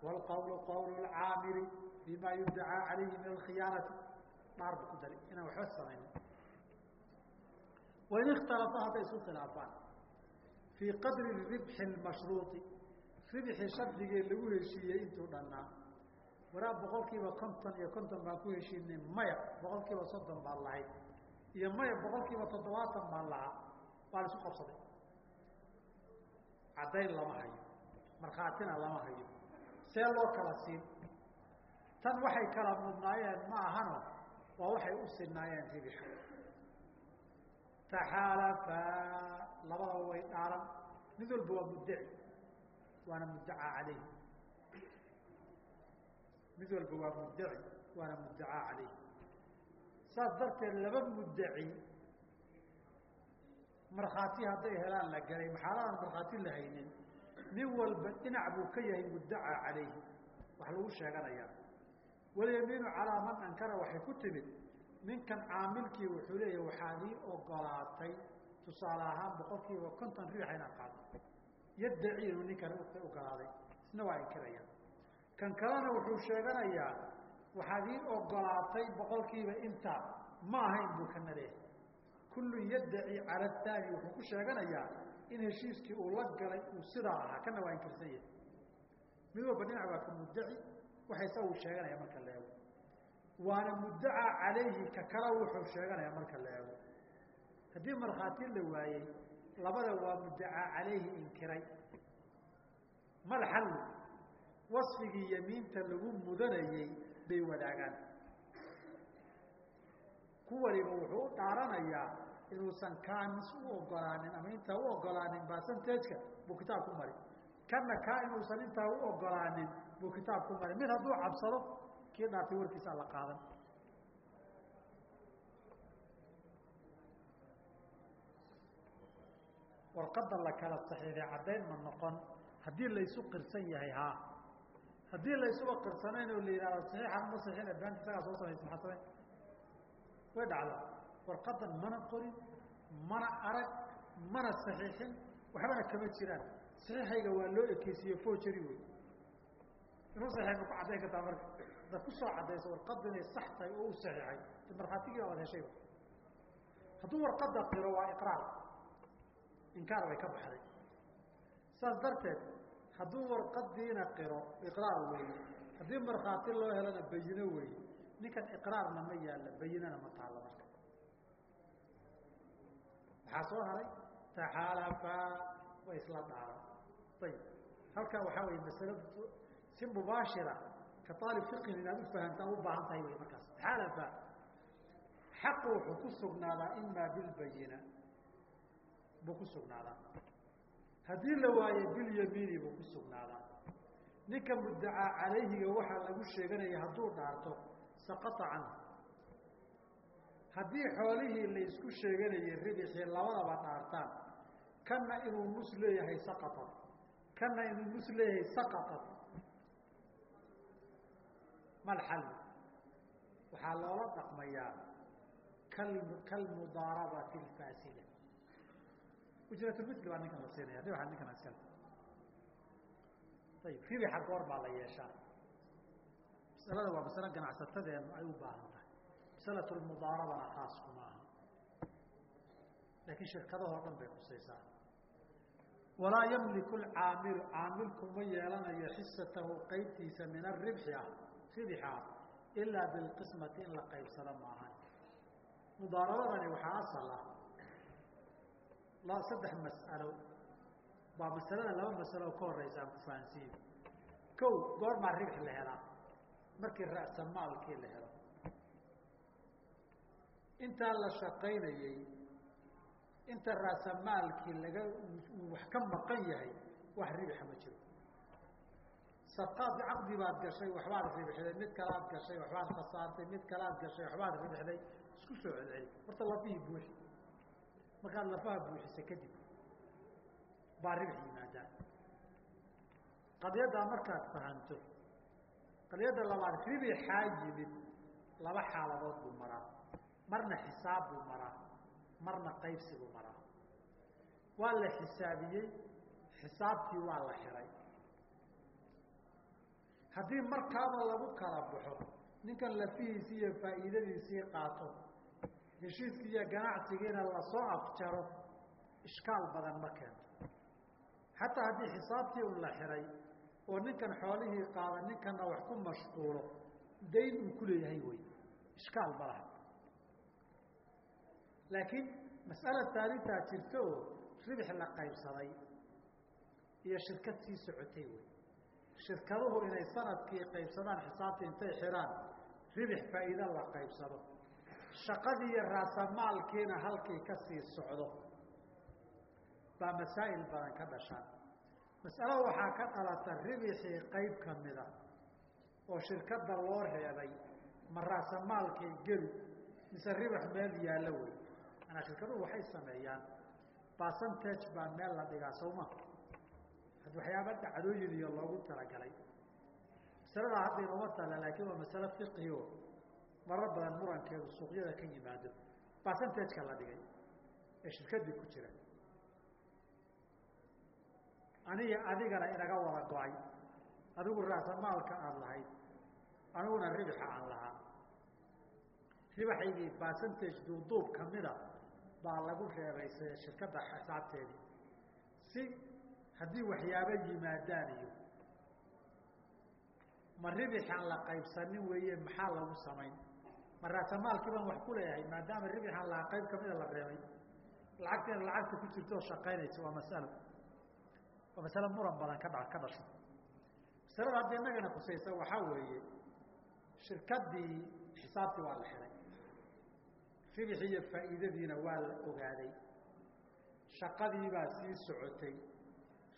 waalqawlu qawlu lcaamiri bima yudacaa calayhi min alkhiyaanati. Dhaar bu ku dari inaan waxba samaynin. Wain ikhtalafa hadday isu khilaafaan. Fii qadri ribxi lmashruuطi ribxi shardigee lagu heshiiyey intuu dhannaa waraa boqol kiiba konton iyo konton baan ku heshiinay maya boqol kiiba soddon baan lahayd iyo maya boqol toddobaatan baan lahaa waa la isu qabsaday. Caddayn lama hayo markhaatina lama hayo. See loo kala siin. Tan waxay kala mudnaayeen ma ahano waa waxay u sinaayeen ribixa taxaalafaa labadaba way dhaaran mid walba waa muddaci waana muddacaa calayh mid walba waa muddaci waana muddacaa calayh. Saas darteed laba muddaci markhaati hadday helaan la galay maxaaladan markhaati la haynin nin walba dhinac buu ka yahay muddacaa calayhi wax lagu sheeganayaa. Walyamiinu calaa man ankara waxay ku timid ninkan caamilkii wuxuu leeyahay waxaad ii ogolaatay. Tusaale ahaan boqol kiiba konton riixa inaan qaado yaddaci inuu ninkan ogolaaday isna waa inkiraya kan kalena wuxuu sheeganayaa waxaad ii ogolaatay boqol kiiba intaa ma ahayn buu kana leeyahay kullun yaddaci cala taani wuxuu ku sheeganayaa in heshiiskii uu la galay uu sidaa ahaa kana waa inkirsan yahay. Mid walba dhinac waa ka muddaci waxay sa uu sheeganaya marka la waana muddacaa calayhi ka kala wuxuu sheeganaya marka la haddii markhaati la waayey labada waa muddacaa calayhi inkiray. Malxallu wasfigii yamiinta lagu mudanayey bay wadaagaan. Kuwaliba wuxuu u dhaaranayaa inuusan kaanis u ogolaanin ama intaa u ogolaanin basantajka buu kitaab ku mari kana kaa inuusan intaa u ogolaanin buu kitaab ku mari mid hadduu cabsado kii dhaartay warkiisa la qaadan. Warqadda la kala caddayn ma noqon. Haddii laysu qirsan yahay haa haddii laysuba qirsanayn oo la yihahdo saxiixan ma saxiixina beanta isagaa soo samaysa maxaa samayn way dhacdaa. Warqadan mana qorin mana arag mana saxiixin waxbana kama jiraan. Saxiixayga waa loo ekeysiiye forgery wey inuu saxiix ma ku caddayn kartaa marka. Hadaad ku soo caddayso warqaddu inay sax tahay oo u saxiixay markhaatigii baad heshayba hadduu warqadda qiro waa iqraar. Inkaar bay ka baxday. Saas darteed hadduu warqadiina qiro iqraar weeye haddii markhaati loo helana bayino weeye ninkan iqraarna ma yaalla bayinana ma taalla marka. Maxaa soo haray? Taxaalafaa way isla dhaaran. Ayib halkaa waxaa weye masalo si mubaashira ka aalib fiqhin inaad u fahamtaa u baahan tahay wey markaas. Taxaalafaa xaqu wuxuu ku sugnaadaa imaa bilbayina buu ku sugnaadaa haddii la waaye bilyamiini buu ku sugnaadaa ninka muddacaa calayhiga waxaa lagu sheeganaya hadduu dhaarto saqata canhu. Haddii xoolihii laysku sheeganayay ribixii labadaba dhaartaan. Kanna inuu nus leeyahay saqatat kanna inuu nus leeyahay saqatat malxal waxaa loola dhaqmayaa kal kalmudaarabati alfaasida ujratulmitl baa ninkan la siinaya ribaxa ninkan askal ayib ribixa goor baa la yeeshaa. Masalada waa masalo ganacsatadeenu ay u baahan tahay. Masalat lmudaarabana khaasku maaha. Laakiin shirkadahoo dhan bay khusaysaa. Walaa yamliku lcaamilu caamilku yeelanayo xisatahu qeybtiisa min aribxi ah ribxa ah ilaa bilqismati in la qaybsado maahan mudaarabadani waxaa asal ah saddex mas'alo. Baa masalada laba masalo ka horeysa aan ku fahansiiyo kow goormaa ribx la helaa. Markii ra'samaalkii la helo. Intaa la shaqaynayey inta ra'samaalkii laga wax ka maqan yahay wax ribixa ma jiro. Sadqaad caqdi baad gashay waxbaad ribixday mid kalaad gashay waxbaad khasaartay. Mid kalaad gashay waxbaad ribixday isku soo celceli. Horta lafihii buuxi markaad lafaha buuxisa kadib baa ribix yimaadaan qadiyaddaa markaad fahanto qadiyadda labaad ribixaa yimid laba xaaladood buu maraa marna xisaab buu maraa marna qaybsi buu maraa. Waa la xisaabiyey xisaabtii waa la xiray. Haddii markaaba lagu kala baxo ninkan lafihiisii iyo faa'iidadiisii qaato heshiiskii iyo ganacsigiina la soo afjaro ishkaal badan ma keento. Xataa haddii xisaabtii un la xiray oo ninkan xoolihii qaada ninkanna wax ku mashquulo dayn uu ku leeyahay wey ishkaal ma laha. Laakiin mas'ala taalitaa jirta oo ribix la qaybsaday iyo shirkad sii socotay wey shirkaduhu inay sannadkii qaybsadaan xisaabtii intay xidhaan ribix faa'iido la qaybsado shaqadii iyo raasamaalkiina halkii ka sii socdo baa masaa'il badan ka dhashaan. Mas'alo waxaa ka dhalata ribixii qayb ka mida oo shirkadda loo reebay ma raasamaalkay geli mise ribix meel yaallo wey? Manaa shirkaduhu waxay sameeyaan percentage baa meel la dhigaa sowma had waxyaaba dhacdooyin iyo loogu talagalay. Masaladaa hadda inooma tala laakiin waa masalo fiqhi o marar badan murankeedu suuqyada ka yimaado percentageka la dhigay ee shirkadii ku jira. Aniga adigana inaga wada go'ay. Adigu raasamaalka aada lahayd aniguna ribixa aan lahaa. Ribaxaygii percentage duuduub kamida baa lagu reebay shirkadda xisaabteedii si haddii waxyaaba yimaadaan iyo ma ribixaan la qaybsanin weeye maxaa lagu samayn ma raasamaalkii baan wax ku leeyahay maadaama ribixaan lahaa qayb kamida la reebay lacagtina lacagta ku jirto shaqaynaysa waa masalo. Waa masalo muran badan ka dha ka dhasho masalada hadda innagana khusaysa waxaa weeye shirkaddii xisaabtii waa la xihay ribixii iyo faa'iidadiina waa la ogaaday. Shaqadii baa sii socotay.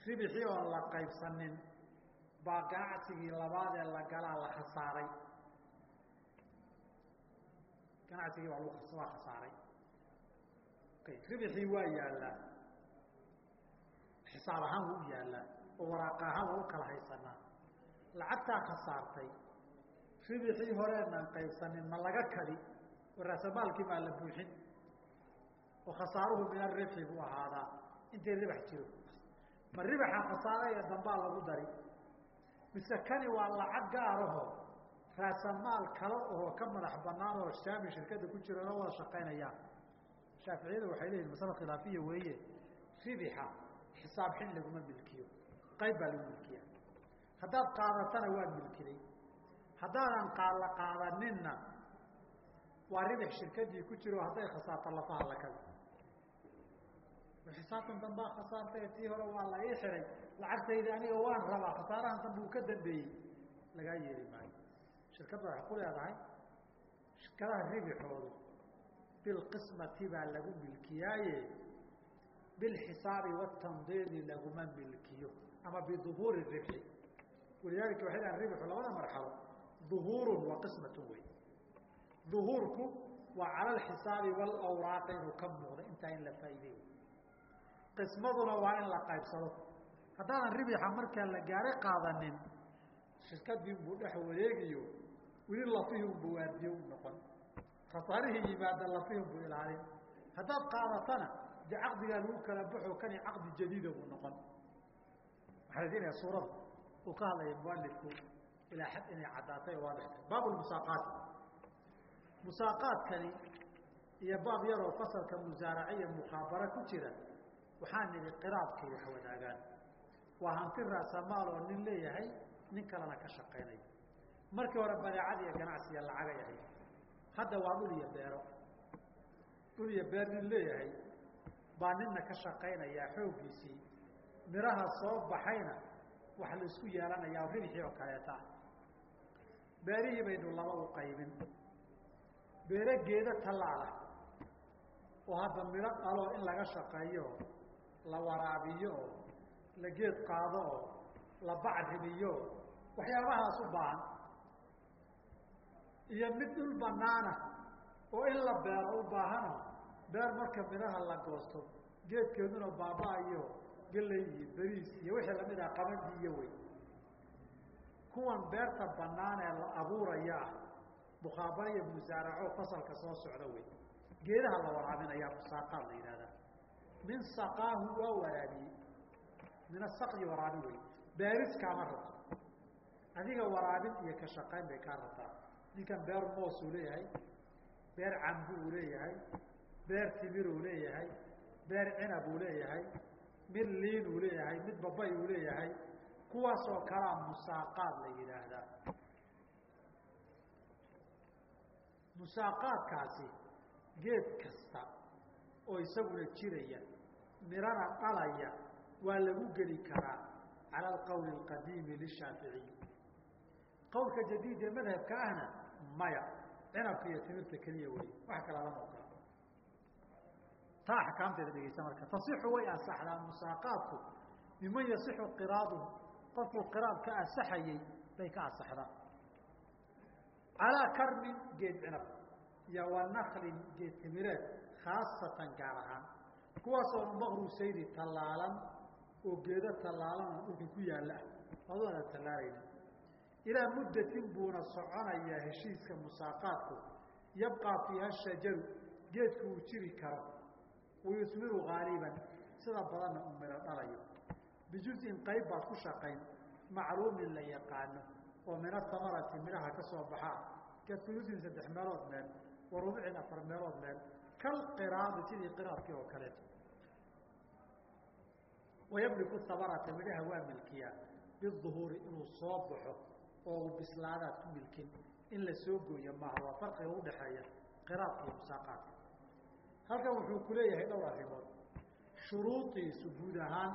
Ribixii oon la qaybsanin baa ganacsigii labaad ee la galaa la khasaaray ganacsigii baa lagu waa khasaaray. Ribixii waa yaallaa. Xisaab ahaan wuu u yaallaa. Oo waraaqa ahaan waa u kala haysanaa. Lacagtaa khasaartay. Ribixii horeenaan qaybsanin ma laga kadi oo raasamaalkii maa la buuxin. Oo khasaaruhu min aribxi buu ahaadaa. Intay ribax jiro? Ma ribaxa khasaare ee dambaa lagu dari. Mise kani waa lacag gaaraho raasamaal kale oo ka madax banaan oo saami shirkadda ku jira la wada shaqaynayaan shaaficiyadu waxay leeyihiin masale khilaafiya weeye. Ribixa xisaab xil laguma milkiyo. Qayb baa lagu milkiya haddaad qaadatana waad milkiday haddaadan qaala qaadaninna waa ribix shirkadii ku jiro hadday khasaarto lafaha lakada xisaabtan dambaa khasaartay tii hore waa la ii xiray. Lacagtayda aniga waan rabaa. Khasaarahan dambe uu ka dambeeyey. Lagaa yeeli maayo shirkadda waxay ku leedahay. Shirkadaha ribixoodu bilqismati baa lagu milkiyaaye bilxisaabi watandiidi laguma milkiyo ama biduhuuri ribxi. Walidaalika waxay dhahan ribxu labada marxalo duhuurun wa qismatun wey duhuurku waa cala alxisaabi walawraaqi inuu ka muuqda intaa in la faa'iideyo qismaduna waa in la qaybsado. Haddaadan ribixa markaan la gaaro qaadanin shirkadii buu dhex wareegiyo weli lafihii unbu waardiye u noqon. Khasaarihii yimaada lafihii unbu ilaalin haddaad qaadatana de caqdigaa lagu kala baxo kani caqdi jadiida buu noqon. Waxaa rajeynaya suurada uu ka hadlaya mualifku ilaa xad inay caddaatay oo waadixtay baab musaaqaati musaaqaadkani iyo baab yaroo fasalka musaaraciya mukhaabara ku jira waxaan nidhi qiraabkay wax wadaagaan waa hanti raasamaal oo nin leeyahay nin kalena ka shaqaynayo markii hore badeecad iyo ganacsiya lacagay ahayd. Hadda waa dhul iyo beero. Dhul iyo beer nin leeyahay. Baa ninna ka shaqaynayaa xooggiisii. Miraha soo baxayna wax la isku yeelanayaa ribixii oo kaleeta beerihii baynu laba u qaybin. Beero geedo tallaala. Oo hadda midho dhaloo in laga shaqeeyo la waraabiyo oo la geed qaado oo la bacrimiyo waxyaabahaas u baahan iyo mid dhul banaana oo in la beero u baahano beer marka midhaha la goosto geedkeeduna baaba-iyo gelay iyo beriis iyo wixii la mid ah qabadii iyo wey. Kuwan beerta banaan ee la abuuraya ah mukhaabara iyo musaaraco fasalka soo socda wey. Geedaha la waraabinaya musaaqaad la yidhahdaa min saqaahu waa waraabiyey. Min asaqyi waraabin wey. Beeris kaama rabto. Adiga waraabin iyo ka shaqayn bay kaa rabtaa ninkan beer moos uu leeyahay beer cambu uu leeyahay beer timir uu leeyahay beer cinab uu leeyahay mid liin uu leeyahay mid babay uu leeyahay kuwaasoo kalaa musaaqaad la yidhaahdaa. Musaaqaadkaasi geed kasta oo isaguna jiraya mirana dhalaya waa lagu geli karaa cala alqawli alqadiimi lishaaficiyi qawlka jadiid madhabka ahna maya. Cinabka iyo timirta keliya wey wax kala lama ogola. Taa axkaamteeda dhegeysa marka. Tasixu way asaxdaa musaaqaadku. Miman yasixu qiraaduhu. Qofkuu qiraad ka bay ka asaxdaa calaa karmin geed cinab. Iyo wa naklin geed timireed khaasatan gaar ahaan. Kuwaasoo maqrusayni tallaalan oo geedo tallaalan oo dhulka ku yaalla. Ah adoo adan tallaalaynin ilaa muddatin buuna soconayaa heshiiska musaaqaadku yabqaa fiiha shajaru geedku uu jiri karo wayusmiru haaliban sida badanna u miro dhalayo. Bijuzin qayb baad ku shaqayn macluumin la yaqaano oo min ahamarati midhaha ka soo baxaa ka ulusin saddex meelood meel wa rubcin afar meelood meel kalqiraadi sidii qiraadkii oo kaleeto wayamliku hamarata midhaha waa milkiyaa biduhuuri inuu soo baxo oo uu bislaadaad ku milkin in la soo gooyo maaha waa farqiga udhaxeeya qiraadka iyo musaaqaadka halkan wuxuu ku leeyahay dhowr arrimood. Shuruudiisu guud ahaan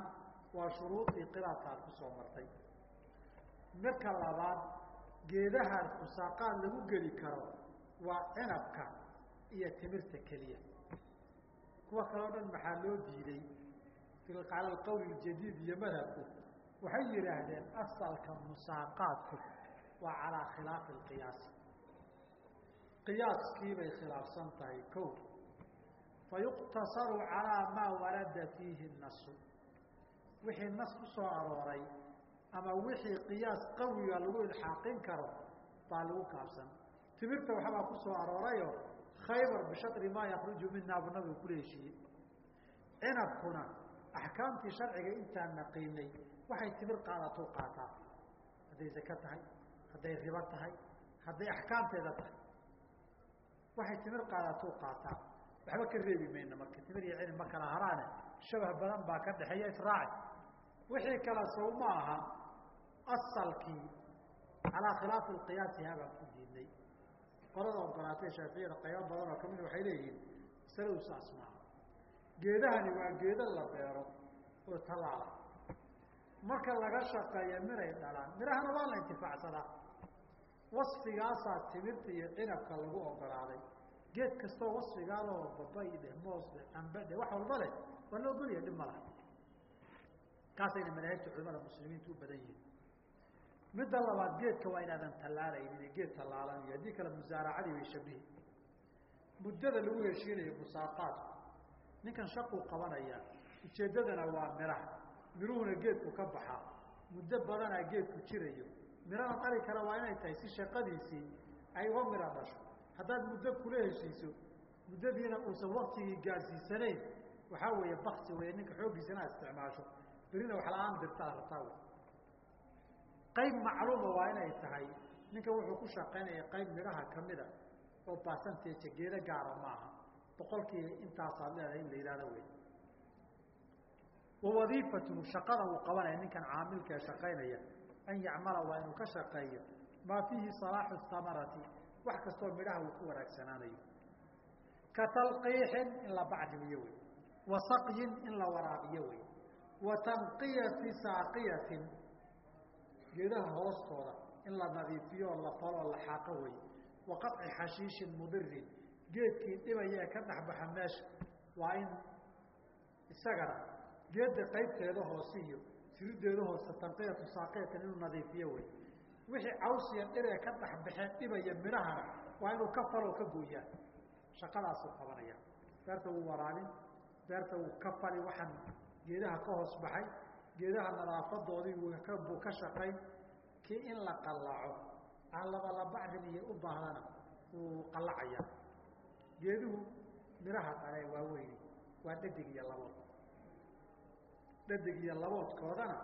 waa shuruudii qiraadka aad ku soo martay. Marka labaad geedaha musaaqaad lagu geli karo waa cinabka iyo timirta keliya. Kuwa kaleo dhan maxaa loo diiday? Cala alqawli ljadiid iyo madhabku waxay yidhaahdeen asalka musaaqaadku waa calaa khilaafi alqiyaasi qiyaaskiibay khilaafsan tahay ko fayuqtasaru calaa maa warada fiihi nasu wixii nas ku soo arooray ama wixii qiyaas qawiga lagu ilxaaqin karo baa lagu kaabsan timirta waxbaa ku soo aroorayo khaybar bishari maa yakruju minaa bu nabigu kula heshiiyey cinabkuna axkaamtii sharciga intaan naqiinay waxay timir qaadatuu qaataa. Hadday zake tahay hadday ribo tahay hadday axkaamteeda tahay. Waxay timir qaadatuu qaataa. Waxba ka reebi mayna marka timir iyo cilmi ma kala haraane shabah badan baa ka dhexeeya israaci. Wixii kala sow ma aha asalkii calaa khilaafi lqiyaasi habaan ku diidnay. Qolada ogolaatay shaaficiyada qaybo badan oo ka mid waxay leeyihiin masaladu saas maaha geedahani waa geedo la beero oo tallaala. Marka laga shaqeeya miray dhalaan. Midhahana waa la intifaacsadaa wasfigaasaa timirta iyo cinabka lagu ogolaaday. Geed kastoo wasfigaadoo babay dheh moos dheh cambe dheh wax walba leh waa la ogolya dhib ma laha. Kaasayna madaahibta culamada muslimiintu u badan yihiin. Midda labaad geedka waa inaadan tallaalaynin geed tallaalan iyo haddii kale musaaracadii way shabihi muddada lagu heshiinayo musaaqaadku ninkan shaquu qabanaya ujeeddadana waa miraha. Miruhuna geedku ka baxaa muddo badanaa geedku jirayo mirana dhali kara waa inay tahay si shaqadiisii ay uga miro dhasho. Haddaad muddo kula heshiiso muddadiina uusan waktigii gaadsiisanayn waxaa weeye baksi wey ninka xooggiisa inaad isticmaasho. Berina wax la'aan dirtaa rabtaa wey qayb macluuma waa inay tahay ninka wuxuu ku shaqaynaya qayb midhaha kamida oo basanteja geedo gaara maaha boqolkii intaasaad leedahay in la yihahdo wey wa wadiifatuhu shaqada uu qabanaya ninkan caamilka ee shaqaynaya an yacmala waa inuu ka shaqeeyo maa fiihi salaaxu hamarati wax kastoo midhaha uu ku wanaagsanaanayo ka talqiixin in la bacrimiyo wey wa saqyin in la waraabiyo wey wa tanqiyati saaqiyatin geedaha hoostooda in la nadiifiyo oo la falo oo la xaaqo wey wa qaطci xashiishin mudirin geedkii dhibaya ee ka dhexbaxa meesha waa in isagana geedda qaybteeda hoose iyo sirideeda hoose tanqiyatu saaqiyatin inuu nadiifiyo wey wixii cawsiya dhiree ka dhexbaxeen dhibaya midhahana waa inuu ka faloo ka gooyaa. Shaqadaasuu qabanaya. Beerta wuu waraabin beerta wuu ka fali. Waxaan geedaha ka hoos baxay. Geedaha nadaafadoodii buu ka shaqayn kii in la qallaco aan labalabacrin iyo u baahdana wuu qallacaya. Geeduhu midhaha dhale waa weyni waa dhadig iyo labood dhadig iyo laboodkoodana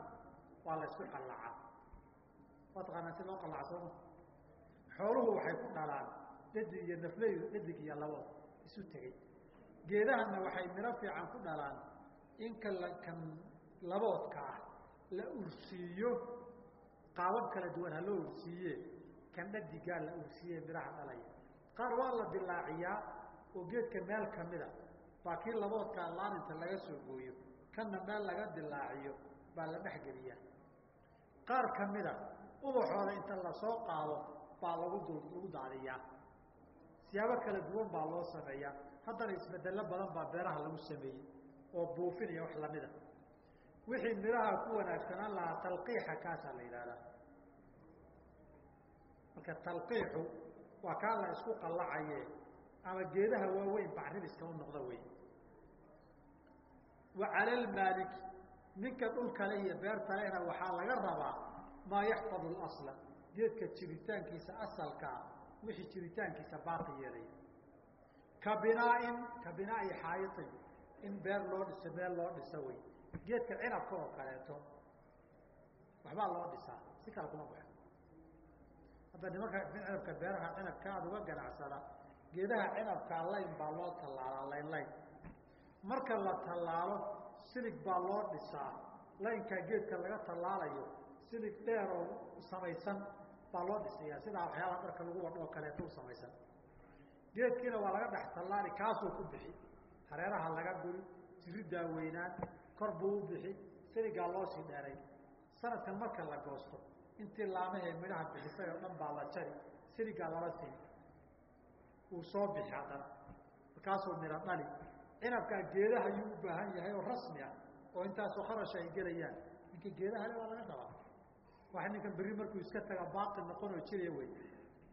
waa la ysku qallacaa. Waa taqaanaa si loo qallaca sooma xooluhu waxay ku dhalaan dhadig iyo nafleydu dhadig iyo labood. Isu tegey. Geedahana waxay midho fiican ku dhalaan in ka kan laboodka ah la ursiiyo qaabab kala duwan ha loo ursiiye kan dhadigaa la ursiiye midhaha dhalaya. Qaar waa la dilaaciyaa oo geedka meel kamida baa kii laboodkaa laaninta laga soo gooyo kanna meel laga dilaaciyo baa la dhexgeliyaa qaar kamida ubaxooda inta la soo qaado baa lagu dul lagu daadiyaa. Siyaabo kala duwan baa loo sameeyaa. Haddana isbedelo badan baa beeraha lagu sameeyey oo buufin iyo wax lamida wixii midhaha ku wanaagsanaan lahaa talqiixa kaasaa la yidhahdaa marka talqiixu waa kaa la isku qallacaye ama geedaha waaweyn bacribiska u noqda wey cala almaaliki ninka dhulkale iyo beertalena waxaa laga rabaa maa yaxfadu اlasla geedka jiritaankiisa asalkaa wixii jiritaankiisa baaqi yeelaya ka binaain ka binaai xaayiin in beer loo dhiso meel loo dhiso wey. Geedka cinabka oo kaleeto waxbaa loo dhisaa si kale kuma baxo. Hadda nimanka cinabka beeraha cinabka aada uga ganacsada geedaha cinabkaa layn baa loo tallaalaa layn layn marka la tallaalo silig baa loo dhisaa. Laynkaa geedka laga tallaalayo silig dheer oo samaysan baa loo dhisayaa sidaa waxyaalaha dharka lagu wadho oo kaleeto u samaysan. Geedkiina waa laga dhex tallaali kaasuu ku bixi hareeraha laga guri jiridaa weynaan kor buu u bixi siligaa loo sii dheeray. Sanadkan marka la goosto intii laamahee midhaha bixisay oo dhan baa la jari siligaa lala siin uu soo bixi haddana markaasuu midho dhali cinabkaa geedaha ayuu u baahan yahay oo rasmi ah oo intaasoo kharasha ay gelayaan. Ninka geedaha le waa laga rabaa. Waxa ninkan berri markuu iska taga baaqi noqonoo jiraya wey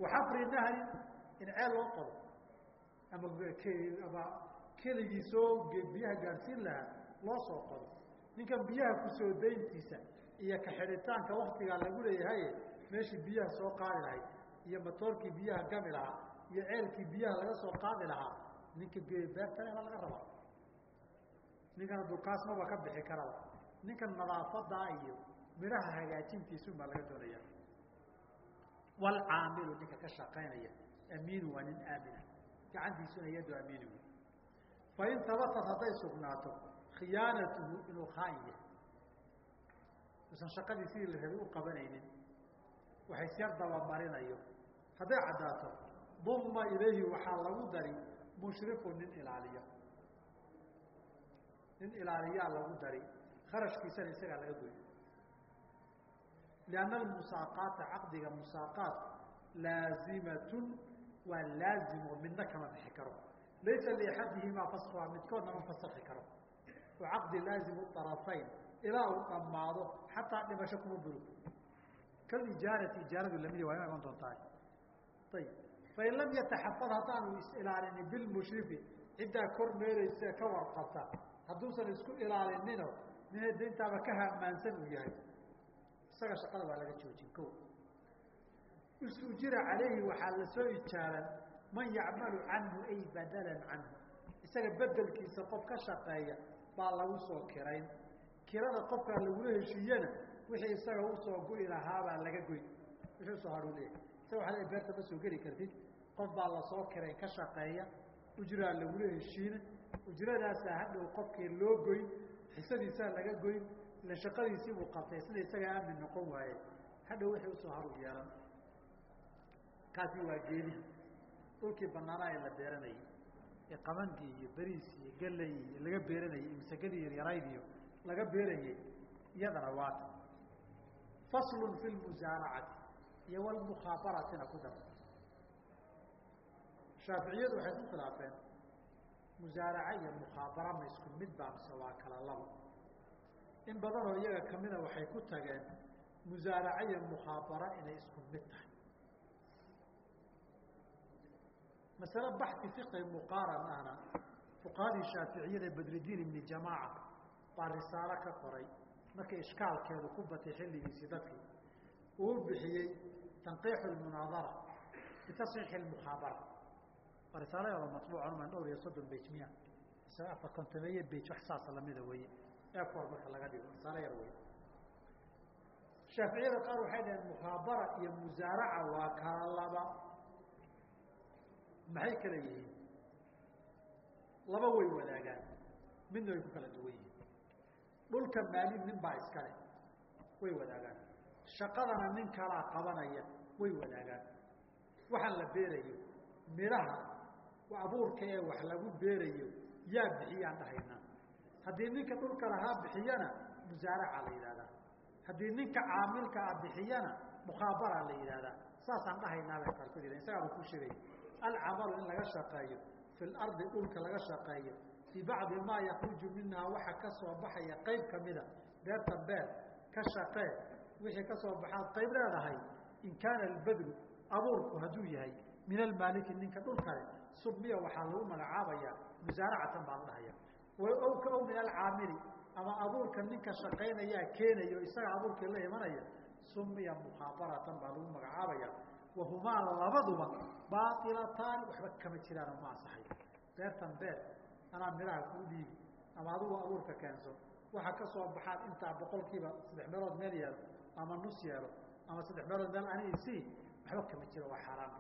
waxafri nahri in ceel loo qodo. Ama ama keligiisoo biyaha gaadhsiin lahaa loo soo qodo. Ninkan biyaha ku soo dayntiisa iyo ka xidhitaanka waktigaa lagu leeyahaye meeshii biyaha soo qaadi lahayd iyo matoorkii biyaha gami lahaa iyo ceelkii biyaha laga soo qaadi lahaa ninka beertale baa laga rabaa ninkana dukaasmaba ka bixi karaba ninkan nadaafadaa iyo midhaha hagaajintiisun baa laga doonaya walcaamilu ninka ka shaqaynaya amiinu waa nin aamina. Gacantiisuna yadu amiini wey fain tabatat hadday sugnaato khiyaanatuhu inuu khaain yahay. Usan shaqadii sidii la rabay u qabanaynin waxay syar dabamarinayo hadday caddaato duma ilayhi waxaa lagu dari mushrifu nin ilaaliya. Nin ilaaliyaa lagu dari. Kharashkiisana isagaa laga goy lianna almusaaqaata caqdiga musaaqaat laazimatun waa laazimo midna kama bixi karo. Laysa liaxadihimaa faskuha midkoodna ma fasakhi karo. Oo caqdi laazimu arafayn ilaa uu dhammaado xataa dhimasho kuma buro kalijaarati ijaaradu la mid waa ina iman ayib fain lam yataxafad haddaanu is-ilaalinin bilmushrifi ciddaa kor meereysa ka warqabta hadduusan isku ilaalinino nina dayntaaba ka hamaansan uu yahay isaga shaqada waa laga joojin ko istujira calayhi waxaa la soo ijaaran man yacmalu canhu ay badalan canhu isaga bedelkiisa qof ka shaqeeya baa lagu soo kirayn kirada qofkaa lagula heshiiyena wixii isaga u soo go-i lahaabaa laga goy wixii u soo hadhuu isaga waa beerta ma soo geli kartid qof baa la soo kiray ka shaqeeya ujraa lagula heshiina ujradaasaa hadhow qofkii loo goyn xisadiisaa laga goyn ila shaqadiisii buu qabtay sida isaga aamin noqon waaye. Hadhow wixii u soo haru yeelan. Kaasi waa geedihi dhulkii banaanaa ee la beeranayay ee qabankii iyo beriisi iyo galay iyo laga beeranayay iyo masagadi yaryarayd iyo laga beerayay iyadana waata faslun fi lmusaaracati iyo walmukhaabaratina ku dar shaaficiyadu waxay ku khilaafeen musaaraca iyo mukhaabara ma isku mid baa mise waa kala labo. In badanoo iyaga kamida waxay ku tageen musaaraca iyo mukhaabara inay isku mid tahay. Masale baxi fiqhi muqaaran ahna fuqahadii shaaficiyada badridiin ibni jamaaca baa risaalo ka qoray markay ishkaalkeedu ku batay xilligiisii dadkii. Uu bixiyey tanqiixu lmunaadara bitasxiixi lmukhaabara yaroo matbuuca uman dhowr iyo soddon bej miya. Bej wax saasa lamida weeye. Efor marka laga dhigo risaalo yar wey shaaficiyada qaar waxay dhaheen mukhaabara iyo musaaraca waa kala laba. Maxay kala yihiin? Laba way wadaagaan midna way ku kala duwan yihiin. Dhulka maalin nin baa iska way wadaagaan. Shaqadana nin kalaa qabanaya way wadaagaan. Waxaan la beerayo midhaha abuurka ee wax lagu beerayo yaa bixiyaan dhahaynaa haddii ninka dhulka lahaa bixiyana musaaraca la yidhahdaa haddii ninka caamilka a bixiyana mukhaabara la yidhahdaa saasaan dhahaynaa bay qaarkood yidhahen isagaaba ku sheegay alcamalu in laga shaqeeyo fi lardi dhulka laga shaqeeyo fii bacdi maa yakruju minhaa waxa ka soo baxaya qayb kamida beerta beer ka shaqee wixii ka soo baxaad qayb leedahay in kaana albadlu abuurku hadduu yahay min almaaliki ninka dhulkale sumiya waxaa lagu magacaabaya musaaracatan baa la dhahaya wka o min alcaamili ama abuurka ninka shaqaynayaa keenayo isaga abuurkii la imanaya sumiya mukaabaratan baa lagu magacaabaya wahumaa labaduba baailataani waxba kama jiraan ma asaxay beertan beer anaa midhaha kuu dhiibi ama adigu abuurka keenso waxa ka soo baxaan intaa boqolkiiba saddex meelood meel yeelo ama nus yeelo ama saddex meelood meel ani waxba kama jiro waa xaaraan.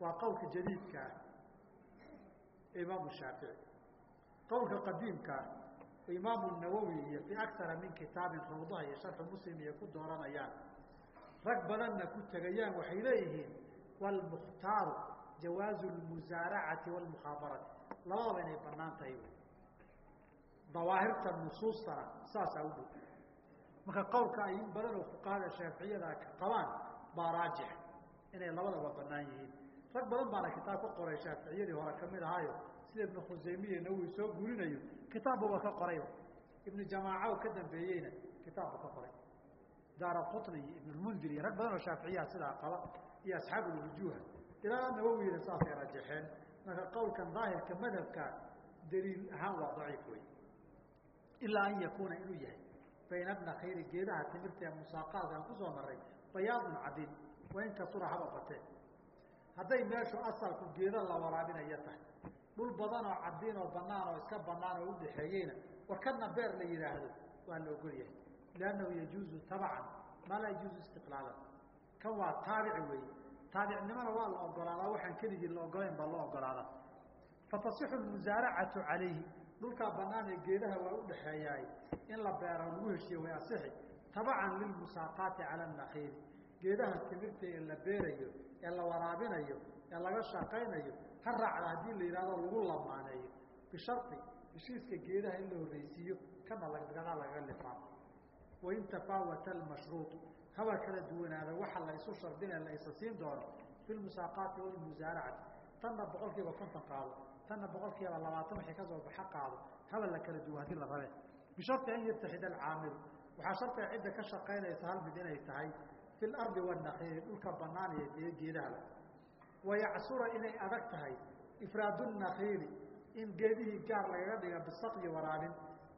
Waa qowlka jadiidkaa imaamu shaafici. Qowlka qadiimkaa imaamu nawowi iyo fii akara min kitaabin rawdaha iyo sharxu muslim iyo ku dooranayaan rag badanna ku tegayaan waxay leeyihiin wlmukhtaaru jawaazu lmusaaracati wlmukhaabarati labadaba inay bannaan tahay dawaahirta nusuustana saasaa u dhow marka qowlka ay in badan oo fuqahada shaaficiyada qabaan baa raajix. Inay labadaba banaan yihiin rag badan baana kitaab ka qoray shaaficiyadii hore ka mid ahaayo sida ibnu khusaymiya nawowi soo gurinayo kitaabbuba ka qorayba ibnu jamaaca ka dambeeyeyna kitaabbu ka qoray. Daara iyo ibnulmundir iyo rag badan oo shaaficiyaha sidaa qaba iyo asxaabu lwujuuha ilaa nawowiyada saasay rajaxeen. Marka qowlkan daahirka madhabka daliil ahaan waa daciif wey ilaa an yakuuna inuu yahay. Bayna nakayri geedaha timirta ee musaaqaadka aan ku soo maray bayaadun cadin waa in kasura haba bateen hadday meeshu asalku geeda la waraabinaya tahay. Dhul badan oo cadiin oo banaan oo iska banaan oo udhaxeeyeyna war kana beer la yidhaahdo waa la ogol yahay. Liannahu yajuuzu tabacan maa laa yajuuzu istiqlaalan. Kan waa taabici wey taabicnimona waa la ogolaadaa waxaan keligii la ogolayn baa loo ogolaadaa fatasixu musaaracatu calayhi dhulkaa banaan ee geedaha waa udhaxeeyaay in la beero lagu heshiye way asixi tabacan lilmusaaqaati cala nakiili geedaha timirta ee la beerayo ee la waraabinayo ee laga shaqaynayo ha raacda haddii la yidhahdo lagu lamaaneeyo. Bishari heshiiska geedaha in la horreysiiyo kana lagadaa lagaga lifaa wain tafaawata almashruuط haba kala duwanaada waxa la isu shardina siin doono fi lmusaaqaati walmusaaracati tanna boqol kiiba konton qaado tanna boqol kiiba labaatan wixii ka soo baxa qaado haba la kala duwan haddii la rabe bishari an yataxida alcaamilu waxaa shardiga cidda ka shaqaynaysa hal inay tahay fi lardi wanakiili dhulka banaan iyo geedaha wayacsura inay adag tahay ifraadu nakiili in geedihii gaar lagaga dhiga bisaqyi waraabin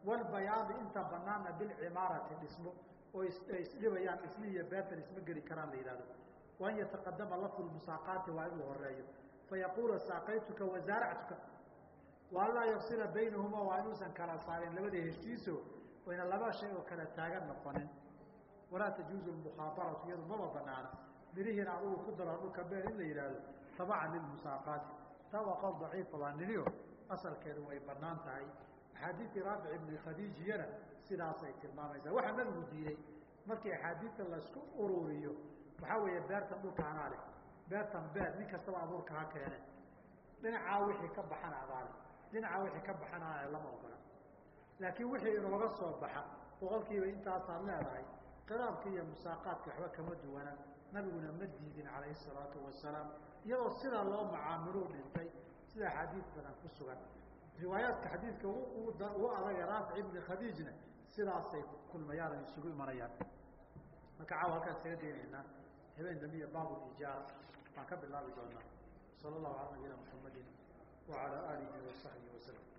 walbayaadi inta banaana bilcimaarati dhismo oo isdhibayaan dhismi iyo beertan isma geli karaan la yihahdo wa yataqadama lafdu musaaqaati waa inuu horeeyo fayaquula saaqaytuka wasaaractuka wa an laa yafsila baynahuma waa inuusan kala saarin labada heshiiso wayna laba shay oo kala taagan noqonin walaa tajuuzu mukhaabaratu iyadu maba banaana mirihiina adugu ku daro dhulka beer in la yidhaahdo tabacan lilmusaaqaati. Taa waa qowl daciifa baa nidhio asalkeedu way bannaan tahay. Axaadiidii raafic ibni khadiijiyana sidaasay tilmaamaysaa. Waxaa nabigu diiday markii axaadiidta la isku ururiyo waxaa weeye beertan dhulka leh. Beertan beer nin kastaba abuurka ha keene dhinacaa wixii ka baxana adaale dhinacaa wixii ka baxana lama ogola. Laakiin wixii inooga soo baxa boqolkiiba intaasaad leedahay khilaafka iyo musaaqaadka waxba kama duwana. Nabiguna ma diidin calayhi salaatu wasalaam iyadoo sidaa loo macaamiluu dhintay sida axaadiid badan ku sugan. Riwaayaadka xadiidka u adage raafic ibni khadiijna sidaasay kulmayaan ay isugu imanayaan. Marka caawa halkaan isaga daynaynaa habeen dambiya baabulijaara baan ka bilaabi doonaa. Sala allahu ala nabiyina muxamadin wacalaa aalihi wasaxbihi